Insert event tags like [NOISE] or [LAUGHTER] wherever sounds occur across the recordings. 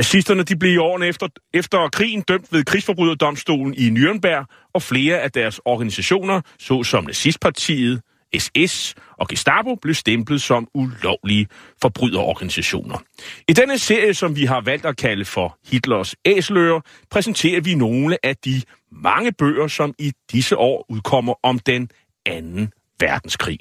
Nazisterne de blev i årene efter, efter krigen dømt ved krigsforbryderdomstolen i Nürnberg, og flere af deres organisationer, såsom nazistpartiet, SS og Gestapo, blev stemplet som ulovlige forbryderorganisationer. I denne serie, som vi har valgt at kalde for Hitlers æsløer, præsenterer vi nogle af de mange bøger, som i disse år udkommer om den anden verdenskrig.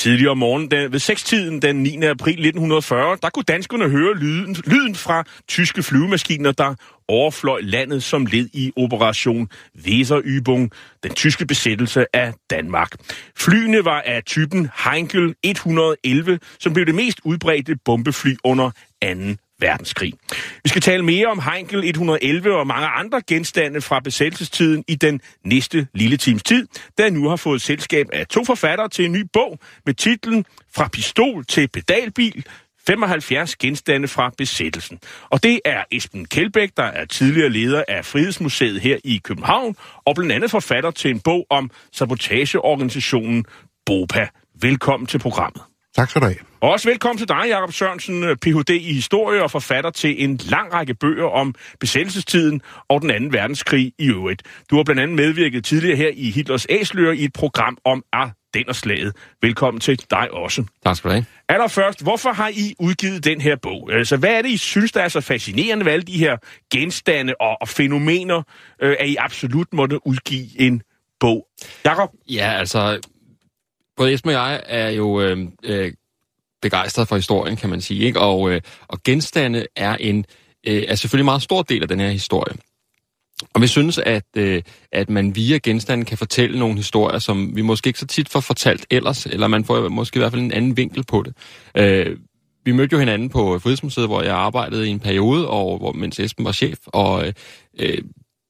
Tidligere om morgenen den, ved 6-tiden den 9. april 1940, der kunne danskerne høre lyden, lyden fra tyske flyvemaskiner, der overfløj landet som led i Operation Weserübung, den tyske besættelse af Danmark. Flyene var af typen Heinkel 111, som blev det mest udbredte bombefly under 2 verdenskrig. Vi skal tale mere om Heinkel 111 og mange andre genstande fra besættelsestiden i den næste lille times tid, da jeg nu har fået selskab af to forfattere til en ny bog med titlen Fra pistol til pedalbil, 75 genstande fra besættelsen. Og det er Esben Kjeldbæk, der er tidligere leder af Frihedsmuseet her i København, og blandt andet forfatter til en bog om sabotageorganisationen BOPA. Velkommen til programmet. Tak skal du have. Og også velkommen til dig, Jakob Sørensen, Ph.D. i historie og forfatter til en lang række bøger om besættelsestiden og den anden verdenskrig i øvrigt. Du har blandt andet medvirket tidligere her i Hitlers Æsløer i et program om Ardennerslaget. Velkommen til dig også. Tak skal du have. Allerførst, hvorfor har I udgivet den her bog? Altså, hvad er det, I synes, der er så fascinerende ved alle de her genstande og, og fænomener, øh, at I absolut måtte udgive en bog? Jakob? Ja, altså, både Esben og jeg er jo øh, øh, begejstret for historien, kan man sige. Ikke? Og, øh, og genstande er en øh, er selvfølgelig en meget stor del af den her historie. Og vi synes, at, øh, at man via genstanden kan fortælle nogle historier, som vi måske ikke så tit får fortalt ellers, eller man får måske i hvert fald en anden vinkel på det. Øh, vi mødte jo hinanden på Frihedsmuseet, hvor jeg arbejdede i en periode, og hvor, mens Esben var chef, og øh, øh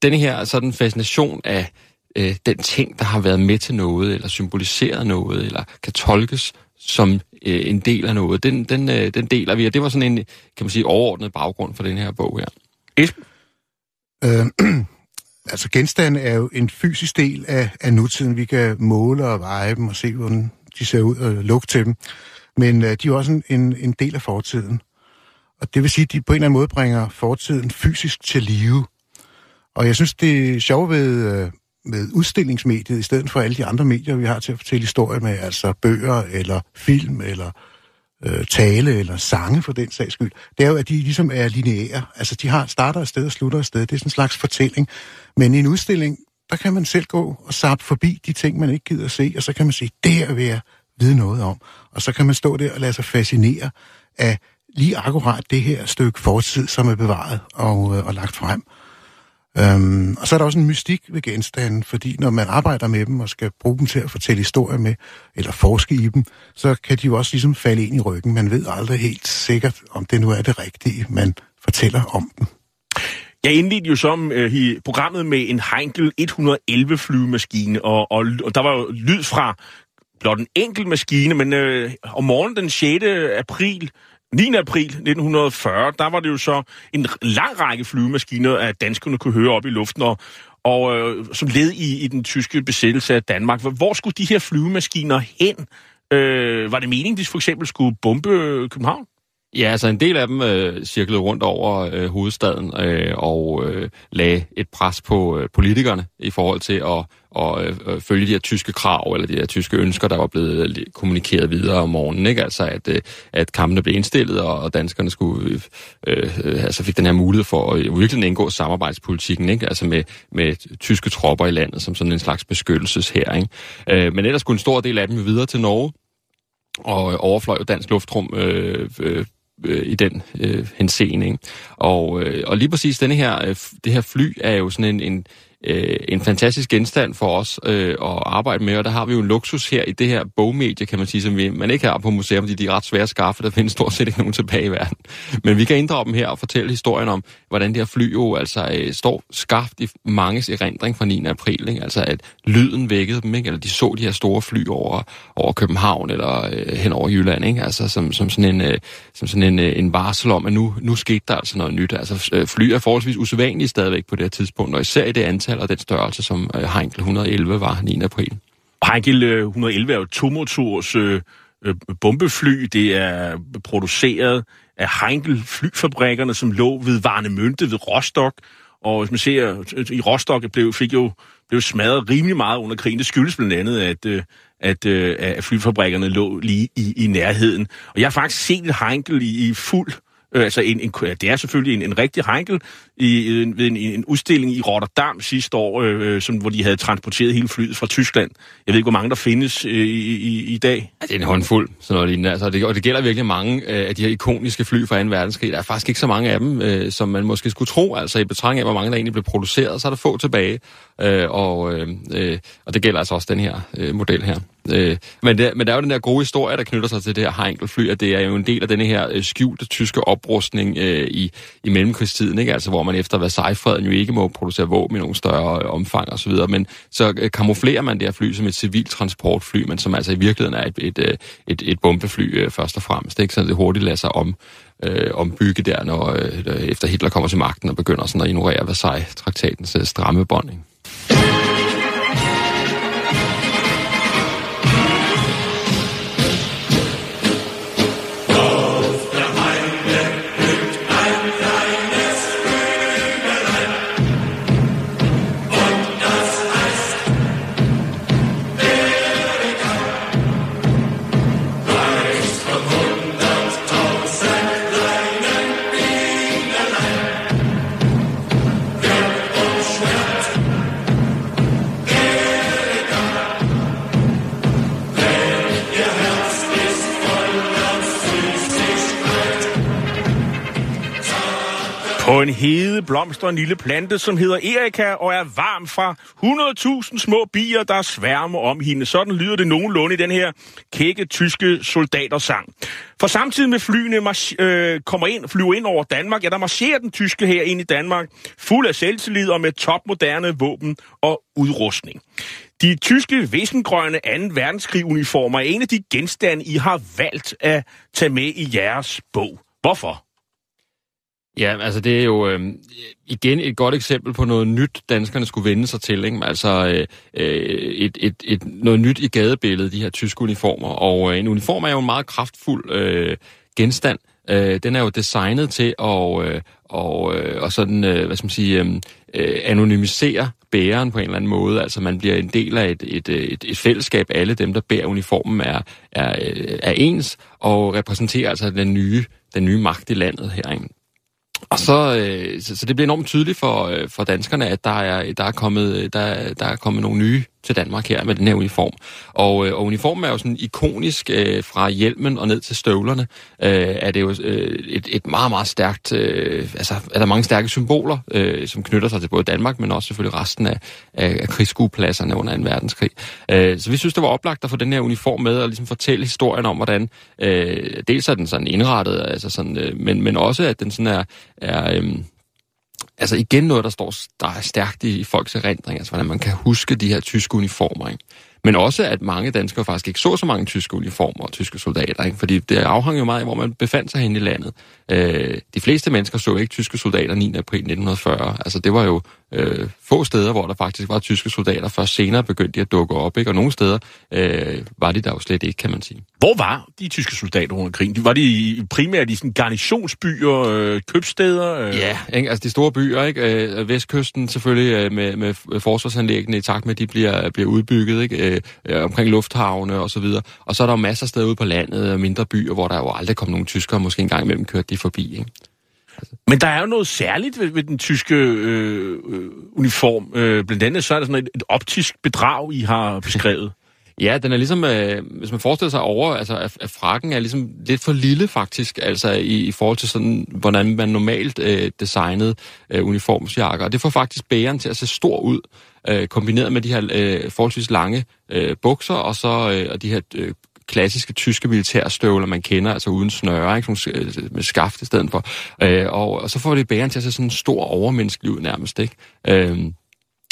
denne her sådan fascination af øh, den ting, der har været med til noget, eller symboliseret noget, eller kan tolkes som øh, en del af noget, den, den, øh, den deler vi, og det var sådan en, kan man sige, overordnet baggrund for den her bog her. Esben? Øh, [CLEARS THROAT] altså genstande er jo en fysisk del af, af nutiden. Vi kan måle og veje dem og se, hvordan de ser ud og lugte til dem. Men øh, de er jo også en, en, en del af fortiden. Og det vil sige, at de på en eller anden måde bringer fortiden fysisk til live. Og jeg synes, det er sjovt ved, øh, med udstillingsmediet, i stedet for alle de andre medier, vi har til at fortælle historier med, altså bøger, eller film, eller øh, tale, eller sange for den sags skyld, det er jo, at de ligesom er lineære. Altså, de har starter et sted og slutter et sted. Det er sådan en slags fortælling. Men i en udstilling, der kan man selv gå og sappe forbi de ting, man ikke gider at se, og så kan man sige, det her vil jeg vide noget om. Og så kan man stå der og lade sig fascinere af lige akkurat det her stykke fortid, som er bevaret og, øh, og lagt frem. Øhm, og så er der også en mystik ved genstanden, fordi når man arbejder med dem og skal bruge dem til at fortælle historier med, eller forske i dem, så kan de jo også ligesom falde ind i ryggen. Man ved aldrig helt sikkert, om det nu er det rigtige, man fortæller om dem. Jeg indledte jo som øh, i programmet med en Heinkel 111 flyvemaskine, og, og, og der var jo lyd fra blot en enkelt maskine, men øh, om morgenen den 6. april 9. april 1940, der var det jo så en lang række flyvemaskiner, at danskerne kunne høre op i luften, og, og øh, som led i, i den tyske besættelse af Danmark. Hvor skulle de her flyvemaskiner hen? Øh, var det meningen, de for eksempel skulle bombe København? Ja, altså en del af dem øh, cirklede rundt over øh, hovedstaden øh, og øh, lagde et pres på øh, politikerne i forhold til at og, øh, følge de her tyske krav, eller de her tyske ønsker, der var blevet kommunikeret videre om morgenen. Ikke? Altså at, øh, at kampene blev indstillet, og danskerne skulle, øh, øh, altså fik den her mulighed for at øh, virkelig indgå samarbejdspolitikken, ikke? altså med, med tyske tropper i landet, som sådan en slags beskyttelsesher. Ikke? Øh, men ellers skulle en stor del af dem videre til Norge, og overfløj jo dansk luftrum øh, øh, øh, i den øh, henseende. Og, øh, og lige præcis denne her, øh, det her fly er jo sådan en, en øh, en fantastisk genstand for os øh, at arbejde med, og der har vi jo en luksus her i det her bogmedie, kan man sige, som vi, man ikke har på museum, fordi de er ret svære at skaffe, der findes stort set ikke nogen tilbage i verden. Men vi kan inddrage dem her og fortælle historien om, hvordan det her fly jo altså øh, står skaft i manges erindring fra 9. april, ikke? altså at lyden vækkede dem, ikke? eller de så de her store fly over, over København eller øh, hen over Jylland, ikke? altså som, som sådan, en, øh, som sådan en, øh, en varsel om, at nu, nu skete der altså noget nyt. Altså øh, fly er forholdsvis usædvanlige stadigvæk på det her tidspunkt, og især i det antal antal og den størrelse, som øh, Heinkel 111 var 9. april. Heinkel øh, 111 er jo tomotors øh, øh, bombefly. Det er produceret af Heinkel flyfabrikkerne, som lå ved Varnemønte ved Rostock. Og hvis man ser, øh, i Rostock blev, fik jo blev smadret rimelig meget under krigen. Det skyldes blandt andet, at, at, at flyfabrikkerne lå lige i, i nærheden. Og jeg har faktisk set Heinkel i, i fuld Øh, Øh, altså en, en, det er selvfølgelig en, en rigtig heinkel i, en, ved en, en udstilling i Rotterdam sidste år, øh, øh, som, hvor de havde transporteret hele flyet fra Tyskland. Jeg ved ikke, hvor mange der findes øh, i, i, i dag. Ja, det er en håndfuld, sådan noget lignende. Altså, det, og det gælder virkelig mange øh, af de her ikoniske fly fra 2. verdenskrig. Der er faktisk ikke så mange af dem, øh, som man måske skulle tro. Altså i betragtning af, hvor mange der egentlig blev produceret, så er der få tilbage. Øh, og, øh, øh og det gælder altså også den her øh, model her. Øh, men, det, men der er jo den der gode historie, der knytter sig til det her Heinkel-fly, at det er jo en del af den her øh, skjulte tyske oprustning øh, i, i mellemkrigstiden, ikke? Altså, hvor man efter Versailles-freden jo ikke må producere våben i nogen større øh, omfang osv., men så øh, kamuflerer man det her fly som et civilt transportfly, men som altså i virkeligheden er et, et, et, øh, et, et bombefly øh, først og fremmest, ikke? så det hurtigt lader sig om øh, ombygge der, når øh, efter Hitler kommer til magten og begynder sådan at ignorere Versailles-traktatens øh, stramme bånding. På en hede blomster en lille plante, som hedder Erika og er varm fra 100.000 små bier, der sværmer om hende. Sådan lyder det nogenlunde i den her kække tyske soldatersang. For samtidig med flyene øh, kommer ind, flyver ind over Danmark, ja, der marcherer den tyske her ind i Danmark, fuld af selvtillid og med topmoderne våben og udrustning. De tyske vissengrønne 2. verdenskrig uniformer er en af de genstande, I har valgt at tage med i jeres bog. Hvorfor? Ja, altså det er jo øh, igen et godt eksempel på noget nyt, danskerne skulle vende sig til. Ikke? Altså øh, øh, et, et, et, noget nyt i gadebilledet, de her tyske uniformer. Og øh, en uniform er jo en meget kraftfuld øh, genstand. Øh, den er jo designet til at øh, og, øh, og sådan, øh, hvad skal man sige, øhm, øh, anonymisere bæreren på en eller anden måde. Altså man bliver en del af et, et, øh, et, et fællesskab. Alle dem, der bærer uniformen, er, er, øh, er ens og repræsenterer altså den nye, den nye magt i landet herinde. Og så, øh, så, så det bliver enormt tydeligt for, øh, for danskerne, at der er, der, er kommet, øh, der, der er kommet nogle nye til Danmark her med den her uniform. Og, øh, og uniformen er jo sådan ikonisk øh, fra hjelmen og ned til støvlerne. Øh, er det jo øh, et, et meget, meget stærkt... Øh, altså, er der mange stærke symboler, øh, som knytter sig til både Danmark, men også selvfølgelig resten af, af, af krigsskuepladserne under 2. verdenskrig. Øh, så vi synes, det var oplagt at få den her uniform med og ligesom fortælle historien om, hvordan... Øh, dels er den sådan indrettet, altså sådan, øh, men, men også, at den sådan er... er øh, altså igen noget, der står der er stærkt i, folks erindring, altså hvordan man kan huske de her tyske uniformer. Ikke? Men også, at mange danskere faktisk ikke så så mange tyske uniformer og tyske soldater, ikke? fordi det afhang jo meget af, hvor man befandt sig hen i landet. Øh, de fleste mennesker så ikke tyske soldater 9. april 1940. Altså det var jo øh, få steder, hvor der faktisk var tyske soldater. før senere begyndte de at dukke op, ikke? og nogle steder øh, var de der jo slet ikke, kan man sige. Hvor var de tyske soldater under krigen? Var de primært i sådan garnisonsbyer, øh, købsteder? Øh? Ja, ikke? altså de store byer, ikke? Øh, Vestkysten selvfølgelig øh, med, med forsvarsanlæggene i takt med, at de bliver, bliver udbygget, ikke? Øh, øh, omkring lufthavne og så videre. Og så er der jo masser af steder ude på landet og mindre byer, hvor der jo aldrig kom nogen tyskere, måske en gang imellem kørte de forbi, ikke? Men der er jo noget særligt ved, ved den tyske øh, øh, uniform. Øh, blandt andet så er der sådan et, et optisk bedrag, I har beskrevet. Ja, den er ligesom, øh, hvis man forestiller sig over, altså at, at frakken er ligesom lidt for lille faktisk, altså i, i forhold til sådan, hvordan man normalt øh, designede øh, uniformsjakker. Og det får faktisk bæren til at se stor ud, øh, kombineret med de her øh, forholdsvis lange øh, bukser, og så øh, og de her øh, klassiske tyske militærstøvler, man kender, altså uden snøre, ikke? Sådan, øh, med skaft i stedet for. Øh, og, og så får det bæren til at se sådan en stor overmenneskelig ud nærmest, ikke? Øh,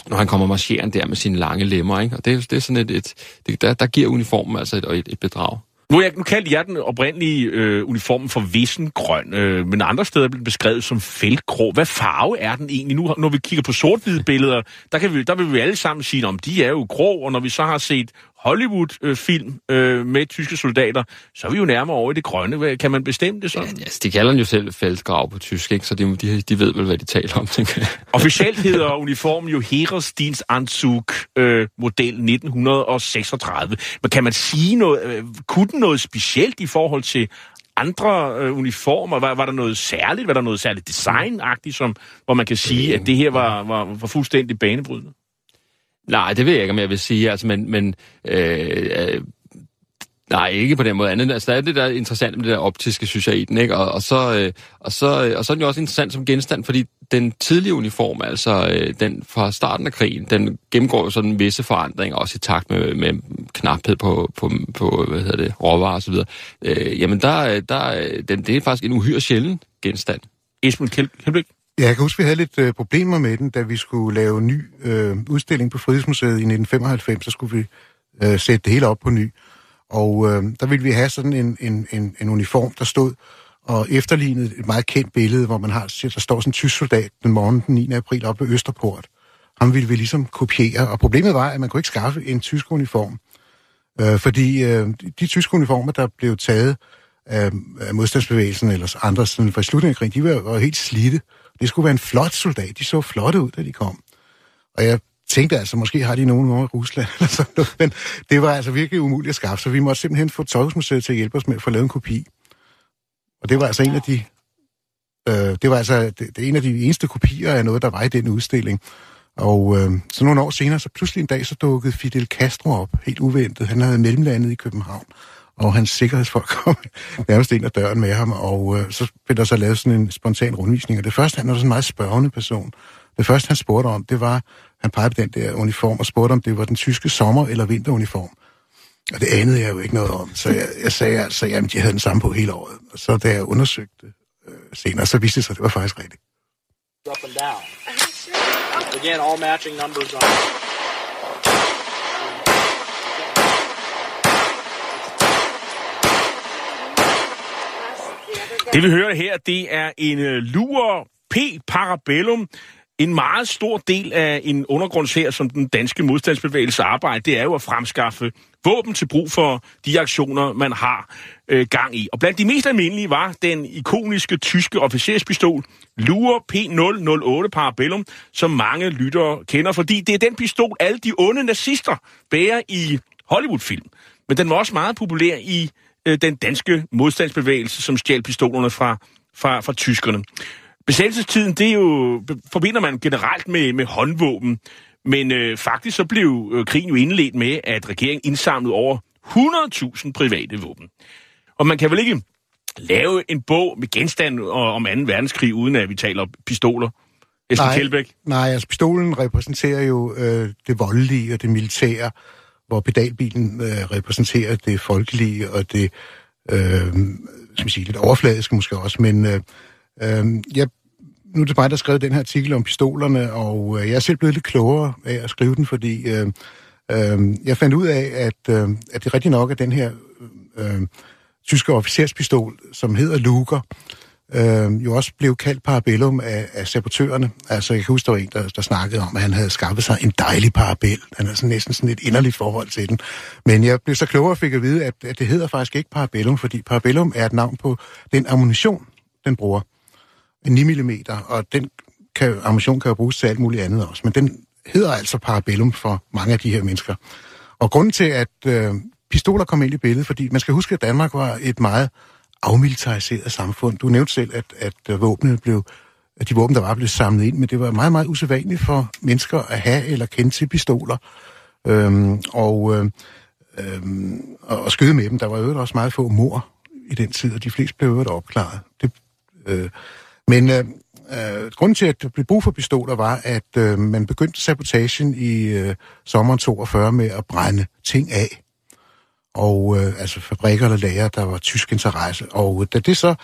når han kommer marcherende der med sine lange lemmer, ikke? Og det, det er sådan et, et det, der, der giver uniformen altså et, et, et bedrag. Nu, jeg, nu kaldte jeg den oprindelige øh, uniform for vissengrøn, øh, men andre steder bliver beskrevet som feltgrå. Hvad farve er den egentlig? Nu, når vi kigger på sort-hvide billeder, der, kan vi, der vil vi alle sammen sige, om de er jo grå, og når vi så har set Hollywood-film øh, med tyske soldater, så er vi jo nærmere over i det grønne. Kan man bestemme det sådan? Ja, altså, de kalder den jo selv feltgrav på tysk, ikke? så de, de, de ved vel, hvad de taler om. [LAUGHS] Officielt hedder uniformen jo Heeresdienstanzug øh, model 1936. Men kan man sige noget, øh, kunne den noget specielt i forhold til andre øh, uniformer? Var, var der noget særligt? Var der noget særligt designagtigt, som, hvor man kan sige, at det her var, var, var fuldstændig banebrydende? Nej, det ved jeg ikke, om jeg vil sige. Altså, men, men øh, øh, Nej, ikke på den måde andet. Altså, der er det der interessant med det der optiske, synes jeg, i den, ikke? Og, og, så, øh, og, så, øh, og så er den jo også interessant som genstand, fordi den tidlige uniform, altså øh, den fra starten af krigen, den gennemgår jo sådan visse forandringer, også i takt med, med knaphed på, på, på hvad hedder det, råvarer og. Øh, jamen, der, øh, der, øh, den, det er faktisk en uhyre sjælden genstand. Esben Kjellbæk? Ja, jeg kan huske, vi havde lidt øh, problemer med den, da vi skulle lave en ny øh, udstilling på Frihedsmuseet i 1995, så skulle vi øh, sætte det hele op på ny. Og øh, der ville vi have sådan en, en, en, en uniform, der stod og efterlignede et meget kendt billede, hvor man har, der står sådan en tysk soldat den morgen den 9. april oppe ved Østerport. Ham ville vi ligesom kopiere, og problemet var, at man kunne ikke skaffe en tysk uniform. Øh, fordi øh, de tyske uniformer, der blev taget af, af modstandsbevægelsen eller andre sådan, fra slutningen af krigen, de var, var helt slidte. Det skulle være en flot soldat. De så flotte ud, da de kom. Og jeg tænkte altså, måske har de nogen over i Rusland eller sådan noget, men det var altså virkelig umuligt at skaffe, så vi måtte simpelthen få Tøjhusmuseet til at hjælpe os med at få lavet en kopi. Og det var altså en af de, øh, det var altså det, det er en af de eneste kopier af noget, der var i den udstilling. Og øh, så nogle år senere, så pludselig en dag, så dukkede Fidel Castro op, helt uventet. Han havde mellemlandet i København, og hans sikkerhedsfolk kom [LAUGHS] nærmest ind ad døren med ham, og øh, så blev der så lavet sådan en spontan rundvisning. Og det første, han var sådan en meget spørgende person. Det første, han spurgte om, det var, han pegede på den der uniform og spurgte, om det var den tyske sommer- eller vinteruniform. Og det anede jeg jo ikke noget om, så jeg, jeg sagde altså, at de havde den samme på hele året. Og så da jeg undersøgte øh, senere, så viste det sig, at det var faktisk rigtigt. Up and down. Again, all matching numbers on Det vi hører her, det er en øh, lurer P. Parabellum. En meget stor del af en undergrundshær, som den danske modstandsbevægelse arbejder, det er jo at fremskaffe våben til brug for de aktioner, man har øh, gang i. Og blandt de mest almindelige var den ikoniske tyske officerspistol Lure P008 Parabellum, som mange lyttere kender, fordi det er den pistol, alle de onde nazister bærer i Hollywoodfilm. Men den var også meget populær i øh, den danske modstandsbevægelse, som stjal pistolerne fra, fra, fra tyskerne. Besættelsestiden, det er jo, forbinder man generelt med, med håndvåben, men øh, faktisk så blev øh, krigen jo indledt med, at regeringen indsamlede over 100.000 private våben. Og man kan vel ikke lave en bog med genstand om 2. verdenskrig, uden at vi taler pistoler? Esben nej, Kjellbæk? Nej, altså pistolen repræsenterer jo øh, det voldelige og det militære, hvor pedalbilen øh, repræsenterer det folkelige og det øh, skal sige, lidt overfladiske måske også, men øh, øh, jeg, nu er det mig, der skrev den her artikel om pistolerne, og øh, jeg er selv blevet lidt klogere af at skrive den, fordi øh, Øh, jeg fandt ud af, at, øh, at det rigtig nok er den her øh, øh, tyske officerspistol, som hedder Luger, øh, øh, jo også blev kaldt parabellum af, af sabotørerne. Altså, jeg kan huske, der var en, der, der snakkede om, at han havde skaffet sig en dejlig parabel. Han havde sådan næsten sådan et inderligt forhold til den. Men jeg blev så klogere og fik at vide, at, at det hedder faktisk ikke parabellum, fordi parabellum er et navn på den ammunition, den bruger. En 9 mm, og den kan, ammunition kan jo bruges til alt muligt andet også. Men den hedder altså parabellum for mange af de her mennesker. Og grunden til, at øh, pistoler kom ind i billedet, fordi man skal huske, at Danmark var et meget afmilitariseret samfund. Du nævnte selv, at, at øh, våbnene blev, at de våben, der var, blev samlet ind, men det var meget, meget usædvanligt for mennesker at have eller kende til pistoler. Øhm, og, øh, øhm, og skyde med dem. Der var jo også meget få mor i den tid, og de fleste blev jo opklaret. Det, øh, men øh, øh, grunden til, at der blev brug for pistoler, var, at øh, man begyndte sabotagen i øh, sommeren 42 med at brænde ting af og øh, altså fabrikker eller lager, der var tysk interesse. Og øh, da det så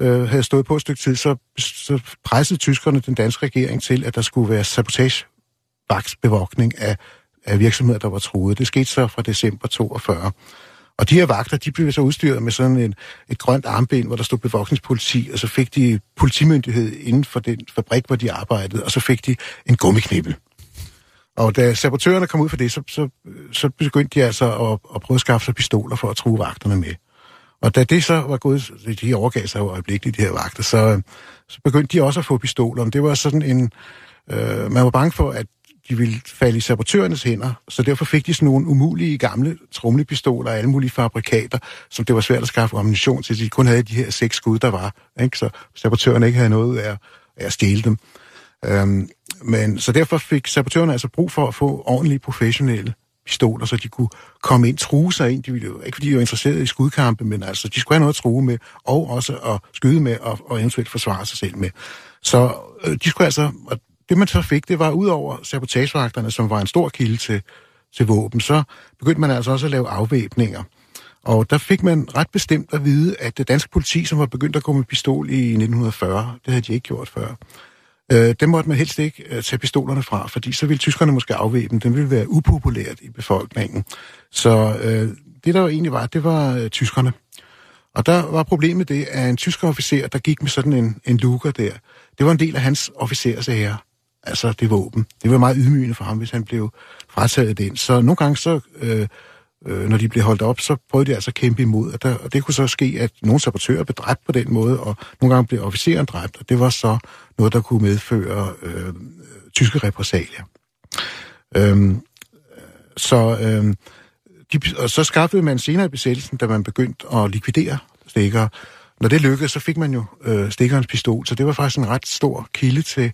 øh, havde stået på et stykke tid, så, så pressede tyskerne den danske regering til, at der skulle være sabotagevaksbevogtning af, af virksomheder, der var truet. Det skete så fra december 42. Og de her vagter, de blev så udstyret med sådan en, et grønt armbind, hvor der stod bevogtningspoliti, og så fik de politimyndighed inden for den fabrik, hvor de arbejdede, og så fik de en gummiknibbel. Og da sabotørerne kom ud for det, så, så, så begyndte de altså at, at prøve at skaffe sig pistoler for at true vagterne med. Og da det så var gået, de overgav sig jo øjeblikkeligt, de her vagter, så, så begyndte de også at få pistoler. det var sådan en... Øh, man var bange for, at de ville falde i sabotørernes hænder, så derfor fik de sådan nogle umulige gamle trumlepistoler og alle mulige fabrikater, som det var svært at skaffe ammunition til. De kun havde de her seks skud, der var, ikke? så sabotørerne ikke havde noget af, af at stjæle dem. Øhm, men, så derfor fik sabotørerne altså brug for at få ordentlige professionelle pistoler, så de kunne komme ind, true sig ind. De ville jo, ikke fordi de var interesseret i skudkampe, men altså, de skulle have noget at true med, og også at skyde med, og, og eventuelt forsvare sig selv med. Så øh, de skulle altså, og det man så fik, det var ud over sabotagevagterne, som var en stor kilde til, til våben, så begyndte man altså også at lave afvæbninger. Og der fik man ret bestemt at vide, at det danske politi, som var begyndt at gå med pistol i 1940, det havde de ikke gjort før, Øh, dem måtte man helst ikke øh, tage pistolerne fra, fordi så ville tyskerne måske afvæbne dem. Den ville være upopulært i befolkningen. Så øh, det der jo egentlig var, det var øh, tyskerne. Og der var problemet det, at en tysk officer, der gik med sådan en, en luker der, det var en del af hans officers ære. Altså det våben. Det var meget ydmygende for ham, hvis han blev frataget den. Så nogle gange så... Øh, øh, når de blev holdt op, så prøvede de altså at kæmpe imod. Og, der, og det kunne så ske, at nogle sabotører blev dræbt på den måde, og nogle gange blev officeren dræbt, og det var så noget, der kunne medføre øh, tyske repressalier. Øhm, så, øh, de, og så skaffede man senere i besættelsen, da man begyndte at likvidere stikker. Når det lykkedes, så fik man jo øh, stikkerens pistol, så det var faktisk en ret stor kilde til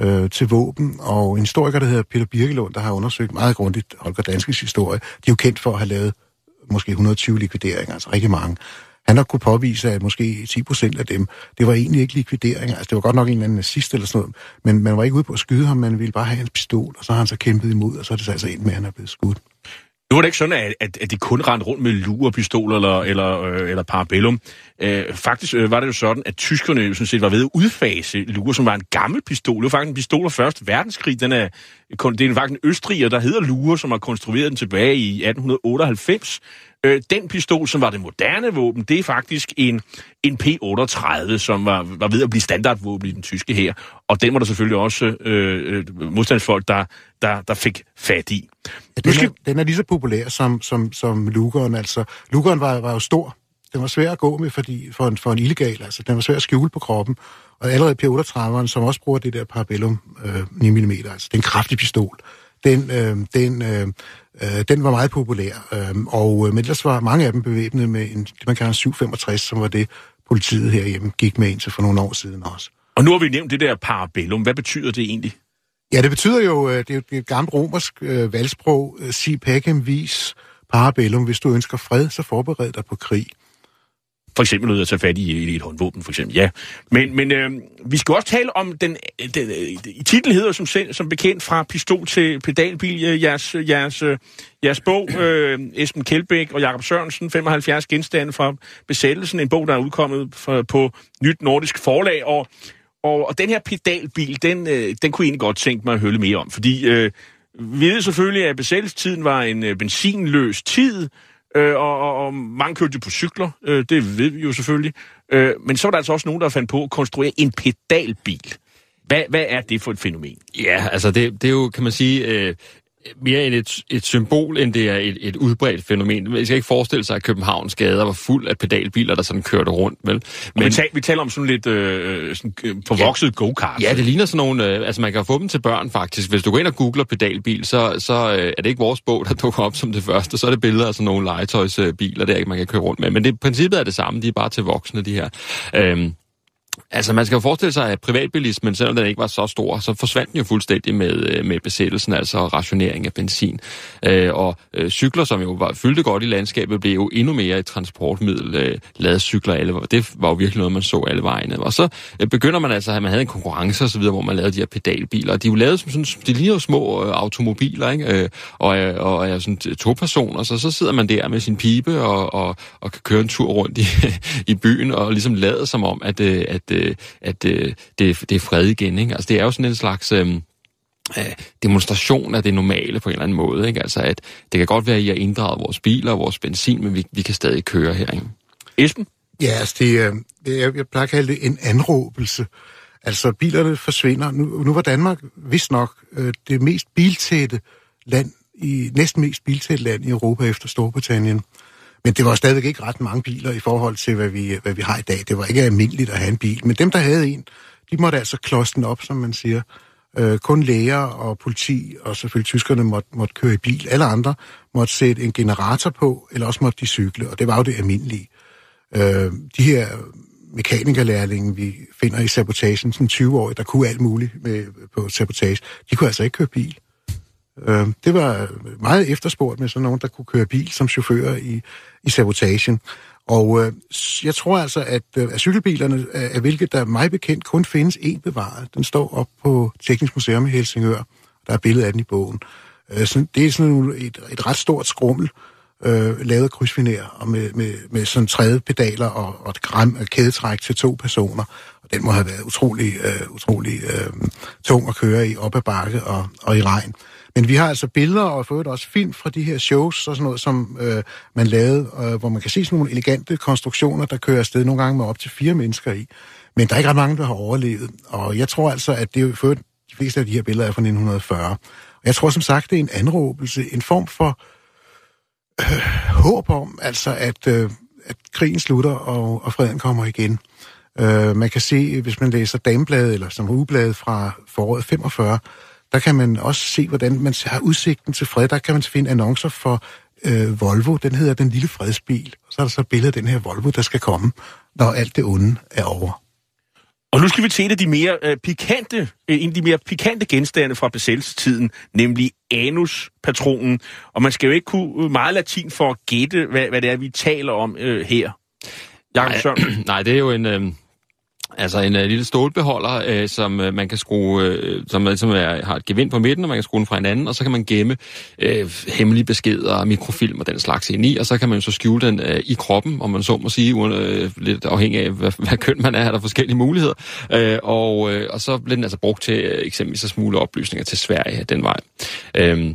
øh, til våben, og en historiker, der hedder Peter Birkelund, der har undersøgt meget grundigt Holger Danskes historie, de er jo kendt for at have lavet måske 120 likvideringer, altså rigtig mange. Han har kunne påvise, at måske 10 procent af dem, det var egentlig ikke likvideringer. Altså, det var godt nok en eller anden nazist eller sådan noget, men man var ikke ude på at skyde ham, man ville bare have en pistol, og så har han så kæmpet imod, og så er det så altså ind med, at han er blevet skudt. Nu var det ikke sådan, at, at, at de kun rendte rundt med lurepistoler eller, eller, øh, eller parabellum. Øh, faktisk øh, var det jo sådan, at tyskerne jo sådan set var ved at udfase luger, som var en gammel pistol. Det var faktisk en pistol af Første Verdenskrig. Den er, det er faktisk en østriger, der hedder Luger, som har konstrueret den tilbage i 1898. Øh, den pistol, som var det moderne våben, det er faktisk en, en P-38, som var, var ved at blive standardvåben i den tyske her. Og den var der selvfølgelig også øh, øh modstandsfolk, der, der, der fik fat i. Ja, den, er, den er lige så populær som, som, som Lugeren. Altså, Lugeren var, var jo stor. Den var svær at gå med fordi, for, en, for en illegal. Altså, den var svær at skjule på kroppen. Og allerede P-38'eren, som også bruger det der Parabellum øh, 9 mm, altså den kraftige pistol, den, øh, den, øh, øh, den var meget populær. Øh, og, øh, men ellers var mange af dem bevæbnet med en, det, man kalder en 765, som var det, politiet herhjemme gik med indtil for nogle år siden også. Og nu har vi nævnt det der parabellum. Hvad betyder det egentlig? Ja, det betyder jo, øh, det er et gammelt romersk øh, valgsprog, øh, si pacem vis parabellum. Hvis du ønsker fred, så forbered dig på krig. For eksempel ud at tage fat i, i et håndvåben, for eksempel, ja. Men, men øh, vi skal også tale om den, øh, den øh, den titlen hedder som, som bekendt fra pistol til pedalbil, øh, jeres, jeres, jeres bog, øh, Esben Kjeldbæk og Jakob Sørensen, 75 genstande fra besættelsen, en bog, der er udkommet for, på Nyt Nordisk Forlag, og og, og den her pedalbil, den, øh, den kunne jeg egentlig godt tænke mig at høre mere om, fordi øh, vi ved selvfølgelig, at besættelsestiden var en øh, benzinløs tid, øh, og, og, og mange kørte på cykler, øh, det ved vi jo selvfølgelig. Øh, men så var der altså også nogen, der fandt på at konstruere en pedalbil. Hvad, hvad er det for et fænomen? Ja, altså det, det er jo, kan man sige, øh, mere et, et symbol, end det er et, et udbredt fænomen. Man skal ikke forestille sig, at Københavns gader var fuld af pedalbiler, der sådan kørte rundt. Vel? Men, vi, taler, vi taler om sådan lidt øh, sådan, øh, forvokset ja, go-kart. Ja, det ligner sådan nogle... Øh, altså, man kan få dem til børn, faktisk. Hvis du går ind og googler pedalbil, så, så øh, er det ikke vores bog, der dukker op som det første. Så er det billeder af sådan nogle legetøjsbiler, der man kan køre rundt med. Men det, princippet er det samme. De er bare til voksne, de her. Øhm, Altså, man skal jo forestille sig, at privatbilismen, selvom den ikke var så stor, så forsvandt den jo fuldstændig med, øh, med besættelsen, altså rationering af benzin. Øh, og øh, cykler, som jo var, fyldte godt i landskabet, blev jo endnu mere et transportmiddel. Øh, lavet cykler alle, det var jo virkelig noget, man så alle vejene. Og så øh, begynder man altså, at man havde en konkurrence osv., hvor man lavede de her pedalbiler. De er jo lavet som sådan, de ligner jo små øh, automobiler, ikke? Øh, og, øh, og er sådan to personer, så så sidder man der med sin pibe og, og, og kan køre en tur rundt i, [LAUGHS] i byen og ligesom lader som om, at, øh, at at, øh, at øh, det, det er fred igen. Ikke? Altså, det er jo sådan en slags... Øh, øh, demonstration af det normale på en eller anden måde. Ikke? Altså, at det kan godt være, at I har inddraget vores biler og vores benzin, men vi, vi kan stadig køre her. Ikke? Esben? Ja, altså det, det er, jeg plejer at kalde det en anråbelse. Altså, bilerne forsvinder. Nu, nu var Danmark vist nok øh, det mest biltætte land, i næsten mest biltætte land i Europa efter Storbritannien. Men det var stadigvæk ikke ret mange biler i forhold til, hvad vi, hvad vi har i dag. Det var ikke almindeligt at have en bil. Men dem, der havde en, de måtte altså kloste den op, som man siger. Øh, kun læger og politi og selvfølgelig tyskerne måtte, måtte køre i bil. Alle andre måtte sætte en generator på, eller også måtte de cykle, og det var jo det almindelige. Øh, de her mekanikerlærlinge, vi finder i sabotagen, sådan 20 år, der kunne alt muligt med, på sabotage, de kunne altså ikke køre bil. Øh, det var meget efterspurgt med sådan nogen, der kunne køre bil som chauffør i, i sabotagen. Og øh, jeg tror altså, at, øh, at cykelbilerne, af hvilket der mig bekendt kun findes én bevaret, den står op på Teknisk Museum i Helsingør. Der er billede af den i bogen. Øh, sådan, det er sådan et, et ret stort skrummel, øh, lavet krydsfiner og med, med, med sådan tredje pedaler og, og et gram, kædetræk til to personer. Og den må have været utrolig, øh, utrolig øh, tung at køre i op ad bakke og, og i regn. Men vi har altså billeder og fået også film fra de her shows og sådan noget, som øh, man lavede, øh, hvor man kan se sådan nogle elegante konstruktioner, der kører afsted nogle gange med op til fire mennesker i. Men der er ikke ret mange, der har overlevet. Og jeg tror altså, at det er jo de fleste af de her billeder er fra 1940. Og jeg tror som sagt, det er en anråbelse, en form for øh, håb om, altså at, øh, at krigen slutter og, og freden kommer igen. Øh, man kan se, hvis man læser Damebladet eller som ugebladet fra foråret 45, der kan man også se, hvordan man har udsigten til fred. Der kan man finde annoncer for øh, Volvo. Den hedder Den Lille Fredsbil. Og så er der så billedet af den her Volvo, der skal komme, når alt det onde er over. Og nu skal vi til de mere øh, pikante, øh, en af de mere pikante genstande fra besættelsestiden, nemlig anuspatronen. Og man skal jo ikke kunne meget latin for at gætte, hvad, hvad det er, vi taler om øh, her. Jakob nej, [CLEARS THROAT] nej, det er jo en... Øh Altså en uh, lille stålbeholder, uh, som uh, man kan skrue, uh, som ligesom er, har et gevind på midten, og man kan skrue den fra hinanden, og så kan man gemme uh, hemmelige beskeder, mikrofilm og den slags ind i, og så kan man så skjule den uh, i kroppen, om man så må sige, uh, lidt afhængig af, hvad, hvad køn man er, er der forskellige muligheder. Uh, og, uh, og så bliver den altså brugt til uh, eksempelvis at smule oplysninger til Sverige den vej. Uh,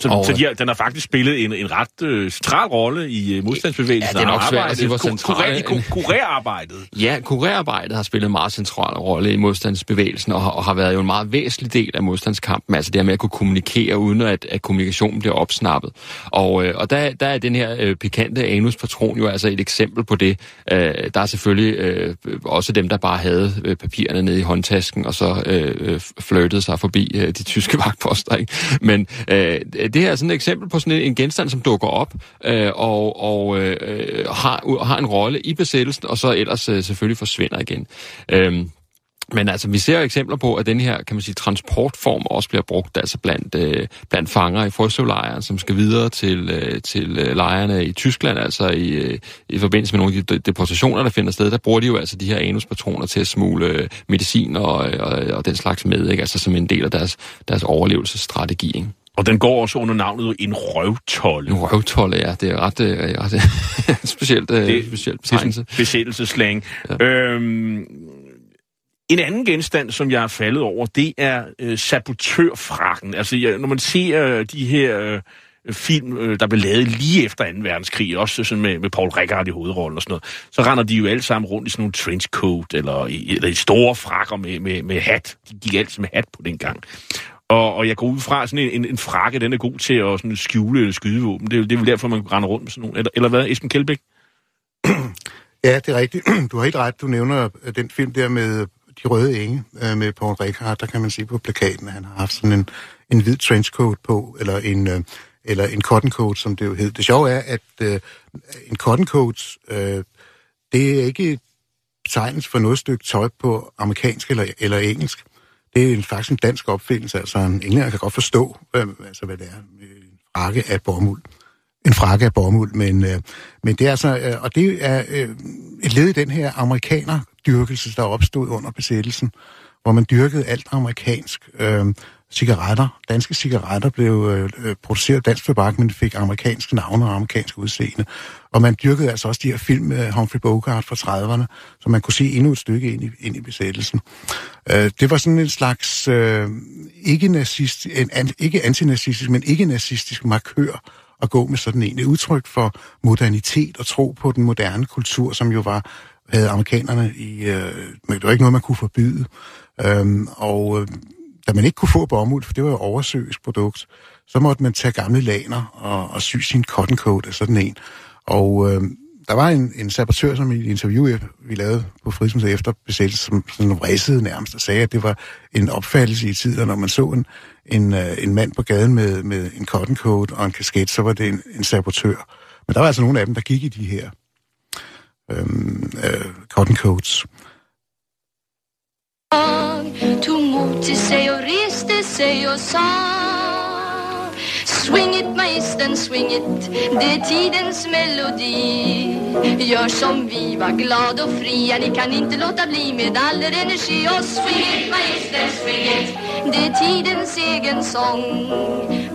så, og, så de har, den har faktisk spillet en, en ret øh, central rolle i øh, modstandsbevægelsen. Ja, det er nok svært at sige, hvor central... Kurer, kurerarbejdet. Ja, kurerarbejdet har spillet en meget central rolle i modstandsbevægelsen, og, og har været jo en meget væsentlig del af modstandskampen, altså det her med at kunne kommunikere, uden at, at kommunikationen bliver opsnappet. Og, øh, og der, der er den her øh, pikante anus-patron jo altså et eksempel på det. Øh, der er selvfølgelig øh, også dem, der bare havde øh, papirerne nede i håndtasken, og så øh, øh flirtede sig forbi øh, de tyske [LAUGHS] vagtposter. Ikke? Men øh, Øh, det her er sådan et eksempel på sådan en, en genstand, som dukker op øh, og, og øh, har, har en rolle i besættelsen, og så ellers øh, selvfølgelig forsvinder igen. Øh, men altså, vi ser eksempler på, at den her, kan man sige, transportform også bliver brugt altså blandt, øh, blandt fanger i frøsøvlejren, som skal videre til, øh, til øh, lejrene i Tyskland, altså i, øh, i forbindelse med nogle af de deportationer, der finder sted, der bruger de jo altså de her anuspatroner til at smule øh, medicin og, og, og den slags med, ikke? altså som en del af deres, deres overlevelsesstrategi. Ikke? Og den går også under navnet en røvtolle. En røvtolle, ja. Det er ret, øh, ret [LAUGHS] specielt, øh, det, specielt betegnelse. Besættelseslang. Ja. Øhm, En anden genstand, som jeg er faldet over, det er øh, sabotørfrakken. Altså, jeg, når man ser øh, de her øh, film, øh, der blev lavet lige efter 2. verdenskrig, også sådan med, med Paul Rickard i hovedrollen og sådan noget, så render de jo alle sammen rundt i sådan nogle trenchcoat, eller i, eller i store frakker med, med, med hat. De gik altid med hat på den gang. Og, og jeg går ud fra, sådan en, en, en frakke, den er god til at sådan skjule eller skydevåben. Det, er- det er vel derfor, man render rundt med sådan nogle. Eller, eller hvad, Esben Kjeldbæk? [CLEARS THROAT] Ja, det er rigtigt. [CLEARS THROAT] Du har helt ret. Du nævner øh, den film der med øh, De Røde Enge øh, med Paul Rickard. Der kan man se på plakaten, at han har haft sådan en, en hvid trenchcoat på, eller en, eller en cotton coat, som det jo hed. Det sjove er, at øh, en cotton coat, øh, det er ikke betegnelse for noget stykke tøj på amerikansk eller, eller engelsk. Det er en, faktisk en dansk opfindelse. Altså en englænder kan godt forstå, øh, altså, hvad det er. Øh, en frakke af bomuld en frakke af bomuld, men, øh, men det er altså, øh, og det er øh, et led i den her amerikanerdyrkelse, der opstod under besættelsen, hvor man dyrkede alt amerikansk. Øh, cigaretter, danske cigaretter blev øh, produceret af dansk tobak, men de fik amerikanske navne og amerikansk udseende. Og man dyrkede altså også de her film med Humphrey Bogart fra 30'erne, så man kunne se endnu et stykke ind i, ind i besættelsen. Øh, det var sådan en slags øh, ikke, nazist, en, an, ikke antinazistisk, men ikke nazistisk markør at gå med sådan en. Et udtryk for modernitet og tro på den moderne kultur, som jo var havde amerikanerne i... Øh, men det var ikke noget, man kunne forbyde. Øhm, og øh, da man ikke kunne få bomuld, for det var jo oversøisk produkt, så måtte man tage gamle laner og, og sy sin cotton coat af sådan en. Og øh, der var en, en sabotør, som i et interview, vi lavede på Frihedsmuseet efter besættelse, som sådan vræsede nærmest og sagde, at det var en opfattelse i tiden, når man så en, en, øh, en mand på gaden med, med en cotton coat og en kasket, så var det en, en sabotør. Men der var altså nogle af dem, der gik i de her øhm, øh, cotton coats. Mod til sig og reste sig og sa. Swing it magistern, swing it, det är tidens melodi. Gör som vi, var glad och fria, ni kan inte låta bli med all er energi. Och swing it magistern, swing it, det är tidens egen sång.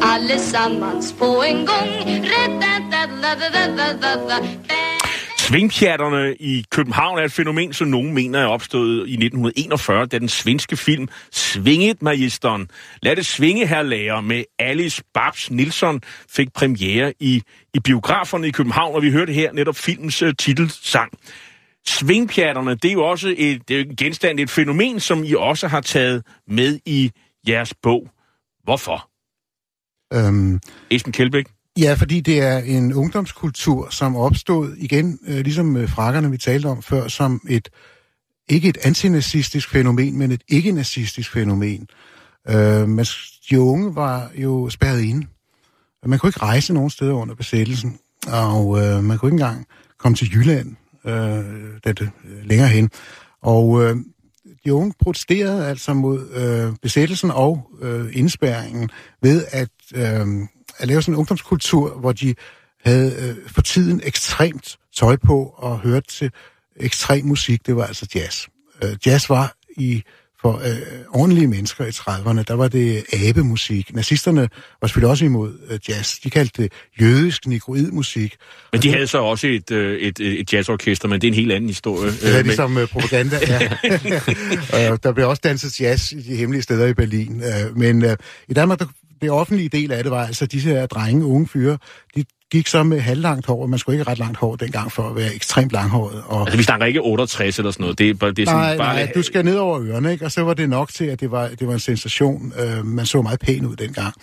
Allesammans på en gång. Rätt, rätt, rätt, rätt, rätt, rätt, rätt, rätt, Svingpjatterne i København er et fænomen, som nogen mener er opstået i 1941, da den svenske film Svinget Magisteren. Lad det svinge, her lærer med Alice Babs Nilsson fik premiere i, i biograferne i København, og vi hørte her netop filmens uh, titelsang. Svingpjatterne, det er jo også et, det er genstand, et fænomen, som I også har taget med i jeres bog. Hvorfor? Øhm, Esben Kjeldbæk? Ja, fordi det er en ungdomskultur, som opstod igen, øh, ligesom med frakkerne, vi talte om før, som et ikke et antinazistisk fænomen, men et ikke-nazistisk fænomen. Øh, men de unge var jo spærret inde. Man kunne ikke rejse nogen steder under besættelsen, og øh, man kunne ikke engang komme til Jylland øh, det, øh, længere hen. Og øh, de unge protesterede altså mod øh, besættelsen og øh, indspærringen ved at, øh, at lave sådan en ungdomskultur, hvor de havde øh, for tiden ekstremt tøj på og hørte til ekstrem musik. Det var altså jazz. Øh, jazz var i for øh, ordentlige mennesker i 30'erne, der var det abemusik. Nazisterne var selvfølgelig også imod øh, jazz. De kaldte det jødisk negroidmusik. Men de havde så også et, øh, et, et jazzorkester, men det er en helt anden historie. Det er Øh, ligesom øh, propaganda, ja. [LAUGHS] Øh, der blev også danset jazz i de hemmelige steder i Berlin. Øh, Men øh, i Danmark, der, det offentlige del af det var altså disse her drenge, unge fyre, de gik så med halvlangt hår, og man skulle ikke ret langt hår dengang for at være ekstremt langhåret. Og, Altså, vi snakker ikke 68 eller sådan noget. Det er, det er sådan nej, bare... nej, du skal ned over ørerne, ikke? Og så var det nok til, at det var, det var en sensation. Øh, man så meget pæn ud dengang.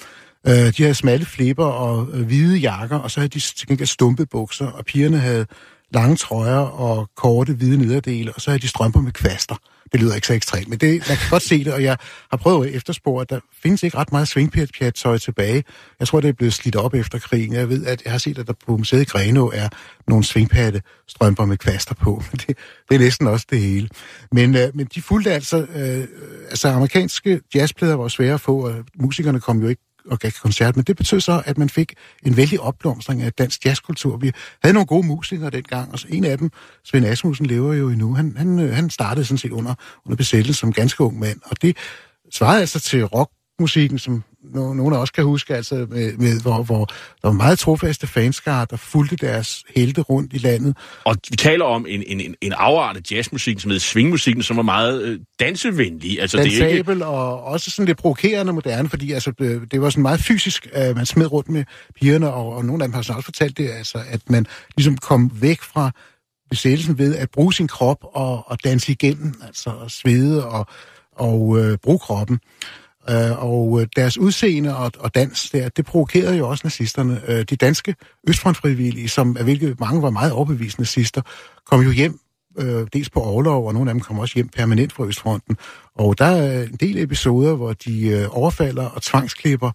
Øh, de havde smalle flipper og øh, hvide jakker, og så havde de til gengæld stumpe bukser, og pigerne havde lange trøjer og korte hvide nederdele, og så havde de strømper med kvaster. Det lyder ikke så ekstremt, men det, man kan godt se det, og jeg har prøvet at efterspore, at der findes ikke ret meget svingpjat-tøj tilbage. Jeg tror, det er blevet slidt op efter krigen. Jeg ved, at jeg har set, at der på museet i Greno er nogle svingpatte strømper med kvaster på. [LAUGHS] Det, det er næsten også det hele. Men, øh, men de fulgte altså... Øh, altså, amerikanske jazzplader var svære at få, og musikerne kom jo ikke og gav koncert, men det betød så, at man fik en vældig opblomstring af dansk jazzkultur. Vi havde nogle gode musikere dengang, og så en af dem, Svend Asmussen, lever jo endnu. Han, han, øh, han startede sådan set under, under besættelsen som ganske ung mand, og det svarede altså til rockmusikken, som no, nogle af os kan huske, altså, med, med, hvor, hvor der var meget trofaste fanskare, der fulgte deres helte rundt i landet. Og vi taler om en, en, en, en afart af jazzmusik, som hedder swingmusikken, som var meget øh, dansevenlig. Altså, det er ikke... Og også sådan lidt provokerende moderne, fordi altså, øh, det var sådan meget fysisk, at man smed rundt med pigerne, og, og nogle af dem har så også fortalt det, altså, at man ligesom kom væk fra besættelsen ved at bruge sin krop og, og danse igennem, altså svede og, og øh, bruge kroppen. Øh, og øh, deres udseende og, og dans der, det provokerede jo også nazisterne. Øh, de danske østfrontfrivillige, som af hvilke mange var meget overbevisende nazister, kom jo hjem øh, dels på overlov, og nogle af dem kom også hjem permanent fra Østfronten. Og der er en del episoder, hvor de øh, overfalder og tvangsklipper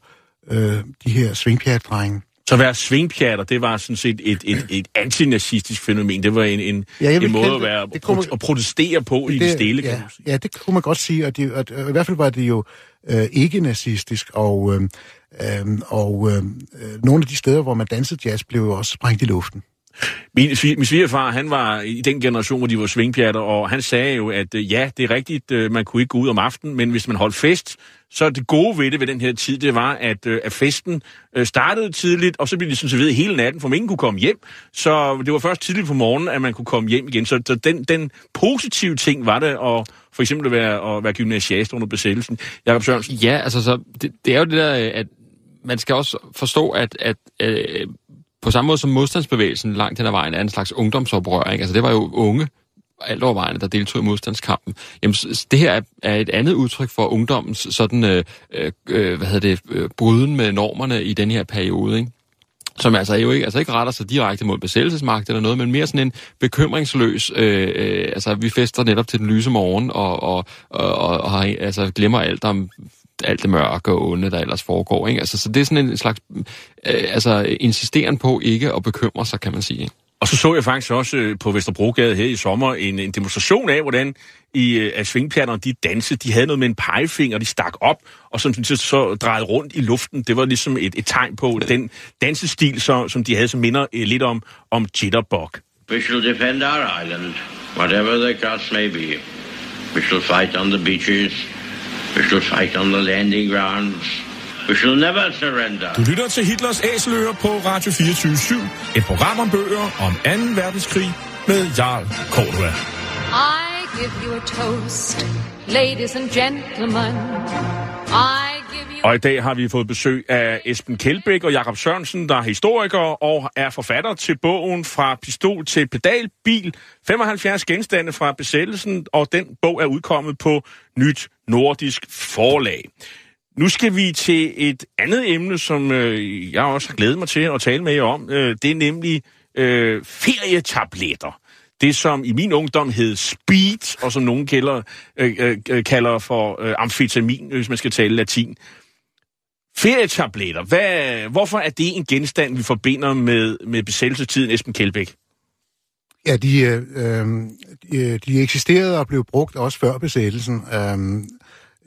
øh, de her svingpjat-drenge. Så at være svingpjatter, det var sådan set et, et, et antinazistisk fænomen. Det var en, en, Ja, en måde at, det- være, det kunne at, at protestere på i det stille, ja, man ja, det kunne man godt sige, og, det, og, og i hvert fald var det jo øh, ikke nazistisk, og, øh, øh, og øhm, øh, nogle af de steder, hvor man dansede jazz, blev jo også sprængt i luften. Min, min svigerfar, han var i den generation, hvor de var svingpjatter, og han sagde jo, at øh, ja, det er rigtigt, øh, man kunne ikke gå ud om aftenen, men hvis man holdt fest, så det gode ved det ved den her tid, det var, at, øh, at festen øh, startede tidligt, og så blev det sådan serveret hele natten, for man ingen kunne komme hjem. Så det var først tidligt på morgenen, at man kunne komme hjem igen. Så, så den, den positive ting var det at for eksempel at være, at være gymnasiast under besættelsen. Jakob Sørensen. Ja, altså så, det, det er jo det der, øh, at man skal også forstå, at, at øh, på samme måde som modstandsbevægelsen langt hen ad vejen er en slags ungdomsoprør, ikke? altså det var jo unge, alt overvejende, der deltog i modstandskampen. Jamen, det her er, et andet udtryk for ungdommens sådan, øh, øh, øh, hvad hedder det, øh, bryden med normerne i den her periode, ikke? som altså jo ikke, altså ikke retter sig direkte mod besættelsesmagt eller noget, men mere sådan en bekymringsløs, øh, øh, altså vi fester netop til den lyse morgen, og, og, og, og, og har, altså, glemmer alt om alt det mørke og onde, der ellers foregår. Ikke? Altså, så det er sådan en slags øh, altså, insisteren på ikke at bekymre sig, kan man sige. Og så så jeg faktisk også øh, på Vesterbrogade her i sommer en, en demonstration af, hvordan i, øh, at svingpjernerne, de dansede, de havde noget med en pegefinger, de stak op, og som de så, så drejede rundt i luften. Det var ligesom et, et tegn på den dansestil, så, som de havde, som minder øh, lidt om, om jitterbug. We shall defend our island, whatever the cost may be. We shall fight on the beaches. We shall fight on the landing grounds. We shall never surrender. Du lytter til Hitlers Æseløer på Radio 24 Et program om bøger om 2. verdenskrig med Jarl Cordua. I give you a toast, ladies and gentlemen. I og i dag har vi fået besøg af Esben Kjeldbæk og Jakob Sørensen, der er historiker og er forfatter til bogen Fra pistol til pedalbil, 75 genstande fra besættelsen, og den bog er udkommet på Nyt Nordisk Forlag. Nu skal vi til et andet emne, som øh, jeg også har glædet mig til at tale med jer om. Øh, det er nemlig øh, ferietabletter. Det, som i min ungdom hed speed, og som nogen kalder, øh, øh, kalder for øh, amfetamin, hvis man skal tale latin. Ferietabletter, hvad, hvorfor er det en genstand, vi forbinder med, med besættelsestiden, Esben Kjeldbæk? Ja, øh, øh, de, øh, de eksisterede og blev brugt også før besættelsen øh,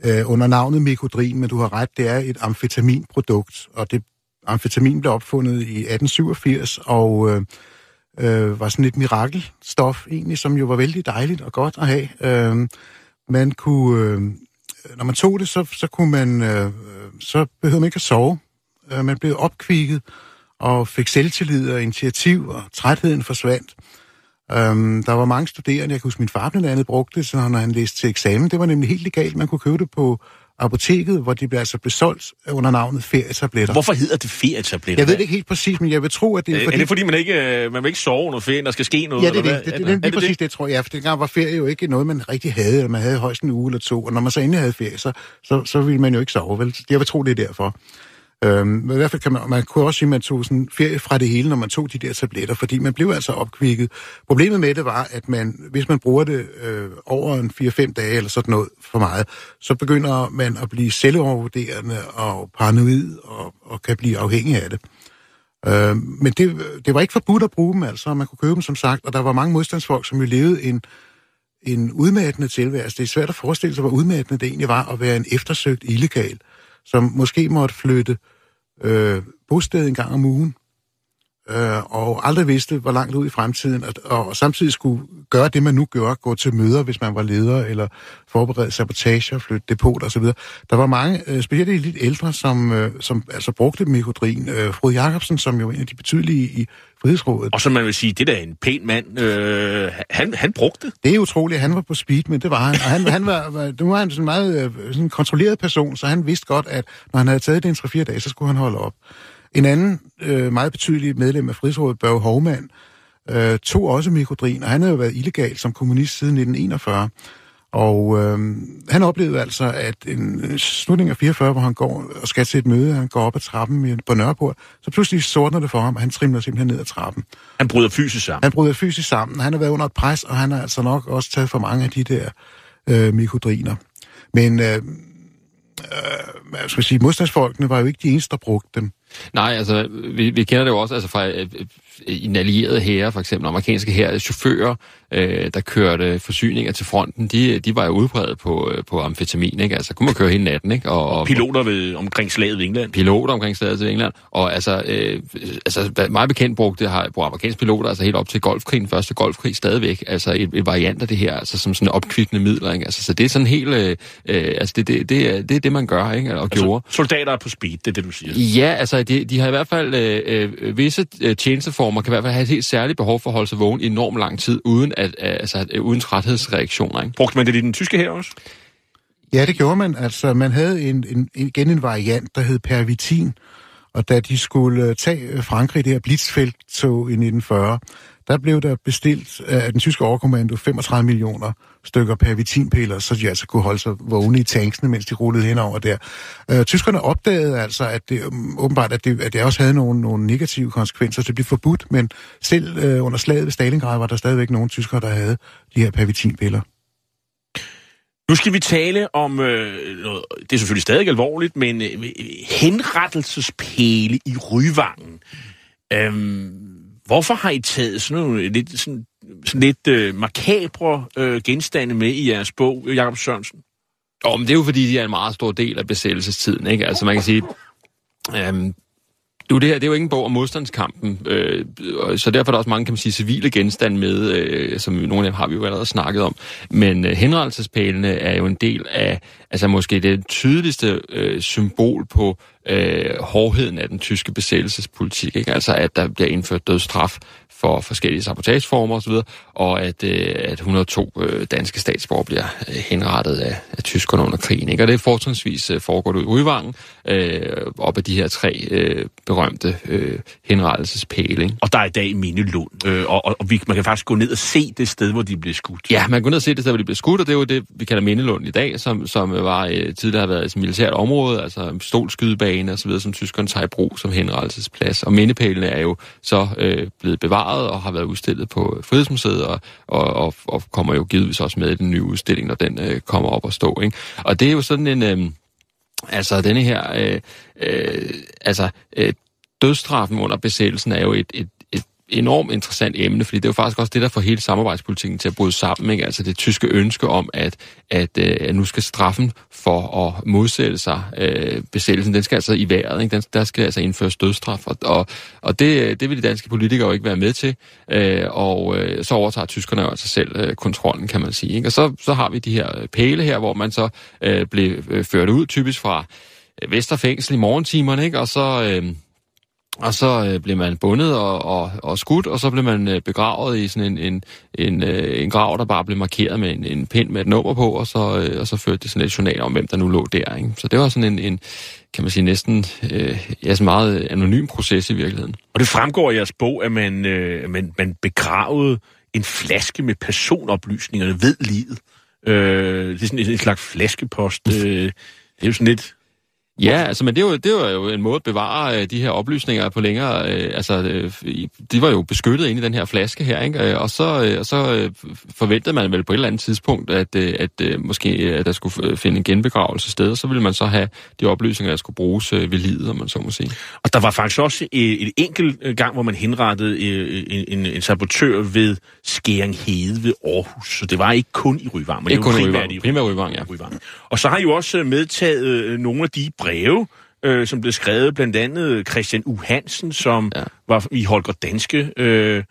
øh, under navnet Mikodrin, men du har ret, det er et amfetaminprodukt, og det amfetamin blev opfundet i 1887, og øh, øh, var sådan et mirakelstof egentlig, som jo var vældig dejligt og godt at have. Øh, man kunne, øh, Øh, når man tog det, så, så kunne man, øh, øh, så behøvede man ikke at sove. Øh, man blev opkvikket og fik selvtillid og initiativ, og trætheden forsvandt. Øhm, der var mange studerende, jeg kan huske, min far blandt andet brugte det, så når han læste til eksamen. Det var nemlig helt legalt. Man kunne købe det på apoteket, hvor de altså blev solgt under navnet ferietabletter. Hvorfor hedder det ferietabletter? Jeg ved det ikke helt præcis, men jeg vil tro, at det er fordi... Er det fordi, man ikke, øh, man vil ikke sove under ferien, der skal ske noget? Ja, det er det. Det, det, det, det, er det, præcis det, tror jeg. For dengang var ferie jo ikke noget, man rigtig havde, eller man havde højst en uge eller to. Og når man så endelig havde ferie, så, så, så ville man jo ikke sove, vel? Jeg vil tro, det er derfor. Øhm, i hvert fald kan man, man kunne også sige, at man tog sådan ferie fra det hele, når man tog de der tabletter, fordi man blev altså opkvikket. Problemet med det var, at man, hvis man bruger det øh, over en 4-5 dage eller sådan noget for meget, så begynder man at blive selvovervurderende og paranoid og, og kan blive afhængig af det. Øh, men det, det var ikke forbudt at bruge dem, altså. Man kunne købe dem, som sagt, og der var mange modstandsfolk, som jo levede en, en udmattende tilværelse. Det er svært at forestille sig, hvor udmattende det egentlig var at være en eftersøgt illegal, som måske måtte flytte øh, bosted en gang om ugen, øh, og aldrig vidste, hvor langt ud i fremtiden, og, og samtidig skulle gøre det, man nu gør, gå til møder, hvis man var leder, eller forberede sabotager, flytte depot osv. Der var mange, øh, specielt lidt ældre, som, øh, som altså brugte mikodrin. Øh, Frode Jacobsen, som jo er en af de betydelige i Frihedsrådet. Og så man vil sige, det der er en pæn mand, øh, han, han brugte det. Det er utroligt, han var på speed, men det var han. Og han, han var, var, det var en sådan meget øh, sådan kontrolleret person, så han vidste godt, at når han havde taget det en 3-4 dage, så skulle han holde op. En anden øh, meget betydelig medlem af Frihedsrådet, Børge Hovmand, øh, tog også mikodrin, og han havde jo været illegal som kommunist siden 1941. Og øh, han oplevede altså, at en slutning af 44, hvor han går og skal til et møde, han går op ad trappen på Nørreport, så pludselig sortner det for ham, og han trimler simpelthen ned ad trappen. Han bryder fysisk sammen. Han bryder fysisk sammen. Han har været under et pres, og han har altså nok også taget for mange af de der øh, mikodriner. Men øh, øh, hvad skal jeg sige, modstandsfolkene var jo ikke de eneste, der brugte dem. Nej, altså, vi, vi kender det jo også altså fra øh, øh en allieret herre, for eksempel amerikanske herre, chauffører, øh, der kørte forsyninger til fronten, de, de var jo udbredt på, øh, på amfetamin, ikke? Altså, kunne man køre hele natten, ikke? Og, og piloter ved, omkring slaget ved England. Piloter omkring slaget ved England. Og altså, øh, altså meget bekendt brugte har brugte amerikanske piloter, altså helt op til golfkrigen, første golfkrig stadigvæk, altså et, et variant af det her, altså som sådan opkvikkende midler, ikke? Altså, så det er sådan helt, øh, altså det, det, det, er, det er det, man gør, ikke? Og altså, gjorde. soldater er på speed, det er det, du siger? Ja, altså, de, de har i hvert fald øh, øh, visse øh, tjenesteformer, kan i hvert fald have et helt særligt behov for at holde sig vågen i enormt lang tid, uden, at, altså, uden træthedsreaktioner. Ikke? Brugte man det i den tyske her også? Ja, det gjorde man. Altså, man havde en, en, igen en variant, der hed pervitin, og da de skulle tage Frankrig, det her blitzfelttog i 1940, der blev der bestilt af den tyske overkommando 35 millioner stykker pervitinpiller, så de altså kunne holde sig vågne i tanksene, mens de rullede henover der. Øh, tyskerne opdagede altså, at det øhm, åbenbart, at det, at det også havde nogle, nogle negative konsekvenser, så det blev forbudt, men selv øh, under slaget ved Stalingrad var der stadigvæk nogle tyskere, der havde de her pervitinpiller. Nu skal vi tale om, øh, noget, det er selvfølgelig stadig alvorligt, men øh, øh henrettelsespæle i Ryvangen. Øhm, Hvorfor har I taget sådan nogle lidt, sådan, sådan lidt øh, makabre øh, genstande med i jeres bog, Jakob Sørensen? Oh, men det er jo fordi, de er en meget stor del af besættelsestiden. Ikke? Altså man kan sige, øhm, du, det her det er jo ikke en bog om modstandskampen, øh, så derfor er der også mange, kan man sige, civile genstande med, øh, som nogle af dem har vi jo allerede snakket om. Men øh, henrettelsespælene er jo en del af, altså måske det tydeligste øh, symbol på øh, hårdheden af den tyske besættelsespolitik. Ikke? Altså at der bliver indført dødsstraf for forskellige sabotageformer osv., og at, øh, at 102 øh, danske statsborger bliver øh, henrettet af, af tyskerne under krigen. Ikke? Og det fortrinsvis øh, foregår ud i Udvangen, øh, op af de her tre øh, berømte øh, henrettelsespæle. Ikke? Og der er i dag Mindelund, øh, og, og, og vi, man kan faktisk gå ned og se det sted, hvor de blev skudt. Ja, man kan gå ned og se det sted, hvor de blev skudt, og det er jo det, vi kalder Mindelund i dag, som, som var øh, tidligere har været et militært område, altså en stolskydebane osv., som tyskerne tager i brug som henrettelsesplads. Og mindepælene er jo så øh, blevet bevaret og har været udstillet på Frihedsmuseet, og, og, og, og kommer jo givetvis også med i den nye udstilling, når den øh, kommer op og stå. Ikke? Og det er jo sådan en... Øh, altså, denne her... Øh, øh, altså, øh, dødstraffen under besættelsen er jo et, et enormt interessant emne, fordi det er jo faktisk også det, der får hele samarbejdspolitikken til at bryde sammen. Ikke? Altså det tyske ønske om, at, at, øh, at nu skal straffen for at modsætte sig øh, besættelsen, den skal altså i vejret. Ikke? Den, der skal altså indføres dødstraf, og, og, og det, det vil de danske politikere jo ikke være med til. Øh, og øh, så overtager tyskerne jo altså selv øh, kontrollen, kan man sige. Ikke? Og så, så har vi de her pæle her, hvor man så øh, blev øh, ført ud, typisk fra øh, Vesterfængsel i morgentimerne, ikke? og så... Øh, og så øh, blev man bundet og, og, og skudt, og så blev man øh, begravet i sådan en, en, en, øh, en grav, der bare blev markeret med en, en pind med et nummer på, og så, øh, og så førte det sådan et journal om, hvem der nu lå der. Ikke? Så det var sådan en, en kan man sige, næsten øh, ja, sådan meget anonym proces i virkeligheden. Og det fremgår i jeres bog, at man, øh, man, man begravede en flaske med personoplysningerne ved livet. Øh, det er sådan en, en slags flaskepost. Øh, det er jo sådan lidt Ja, altså, men det var, det var jo en måde at bevare øh, de her oplysninger på længere... Øh, altså, øh, de var jo beskyttet inde i den her flaske her, ikke? Øh, og så, øh, og så øh, forventede man vel på et eller andet tidspunkt, at, øh, at øh, måske at der skulle finde en genbegravelse sted, så ville man så have de oplysninger, der skulle bruges øh, ved livet, om man så må sige. Og der var faktisk også et, et enkelt gang, hvor man henrettede øh, en, en, en sabotør ved Skæring Hede ved Aarhus, så det var ikke kun i Ryvang, men ikke det var primært i Ryvang, Ryvang, ja. Ryvang. Og så har I jo også medtaget nogle af de breve, øh, som blev skrevet blandt andet Christian U. Hansen, som ja. var i Holger Danske, øh,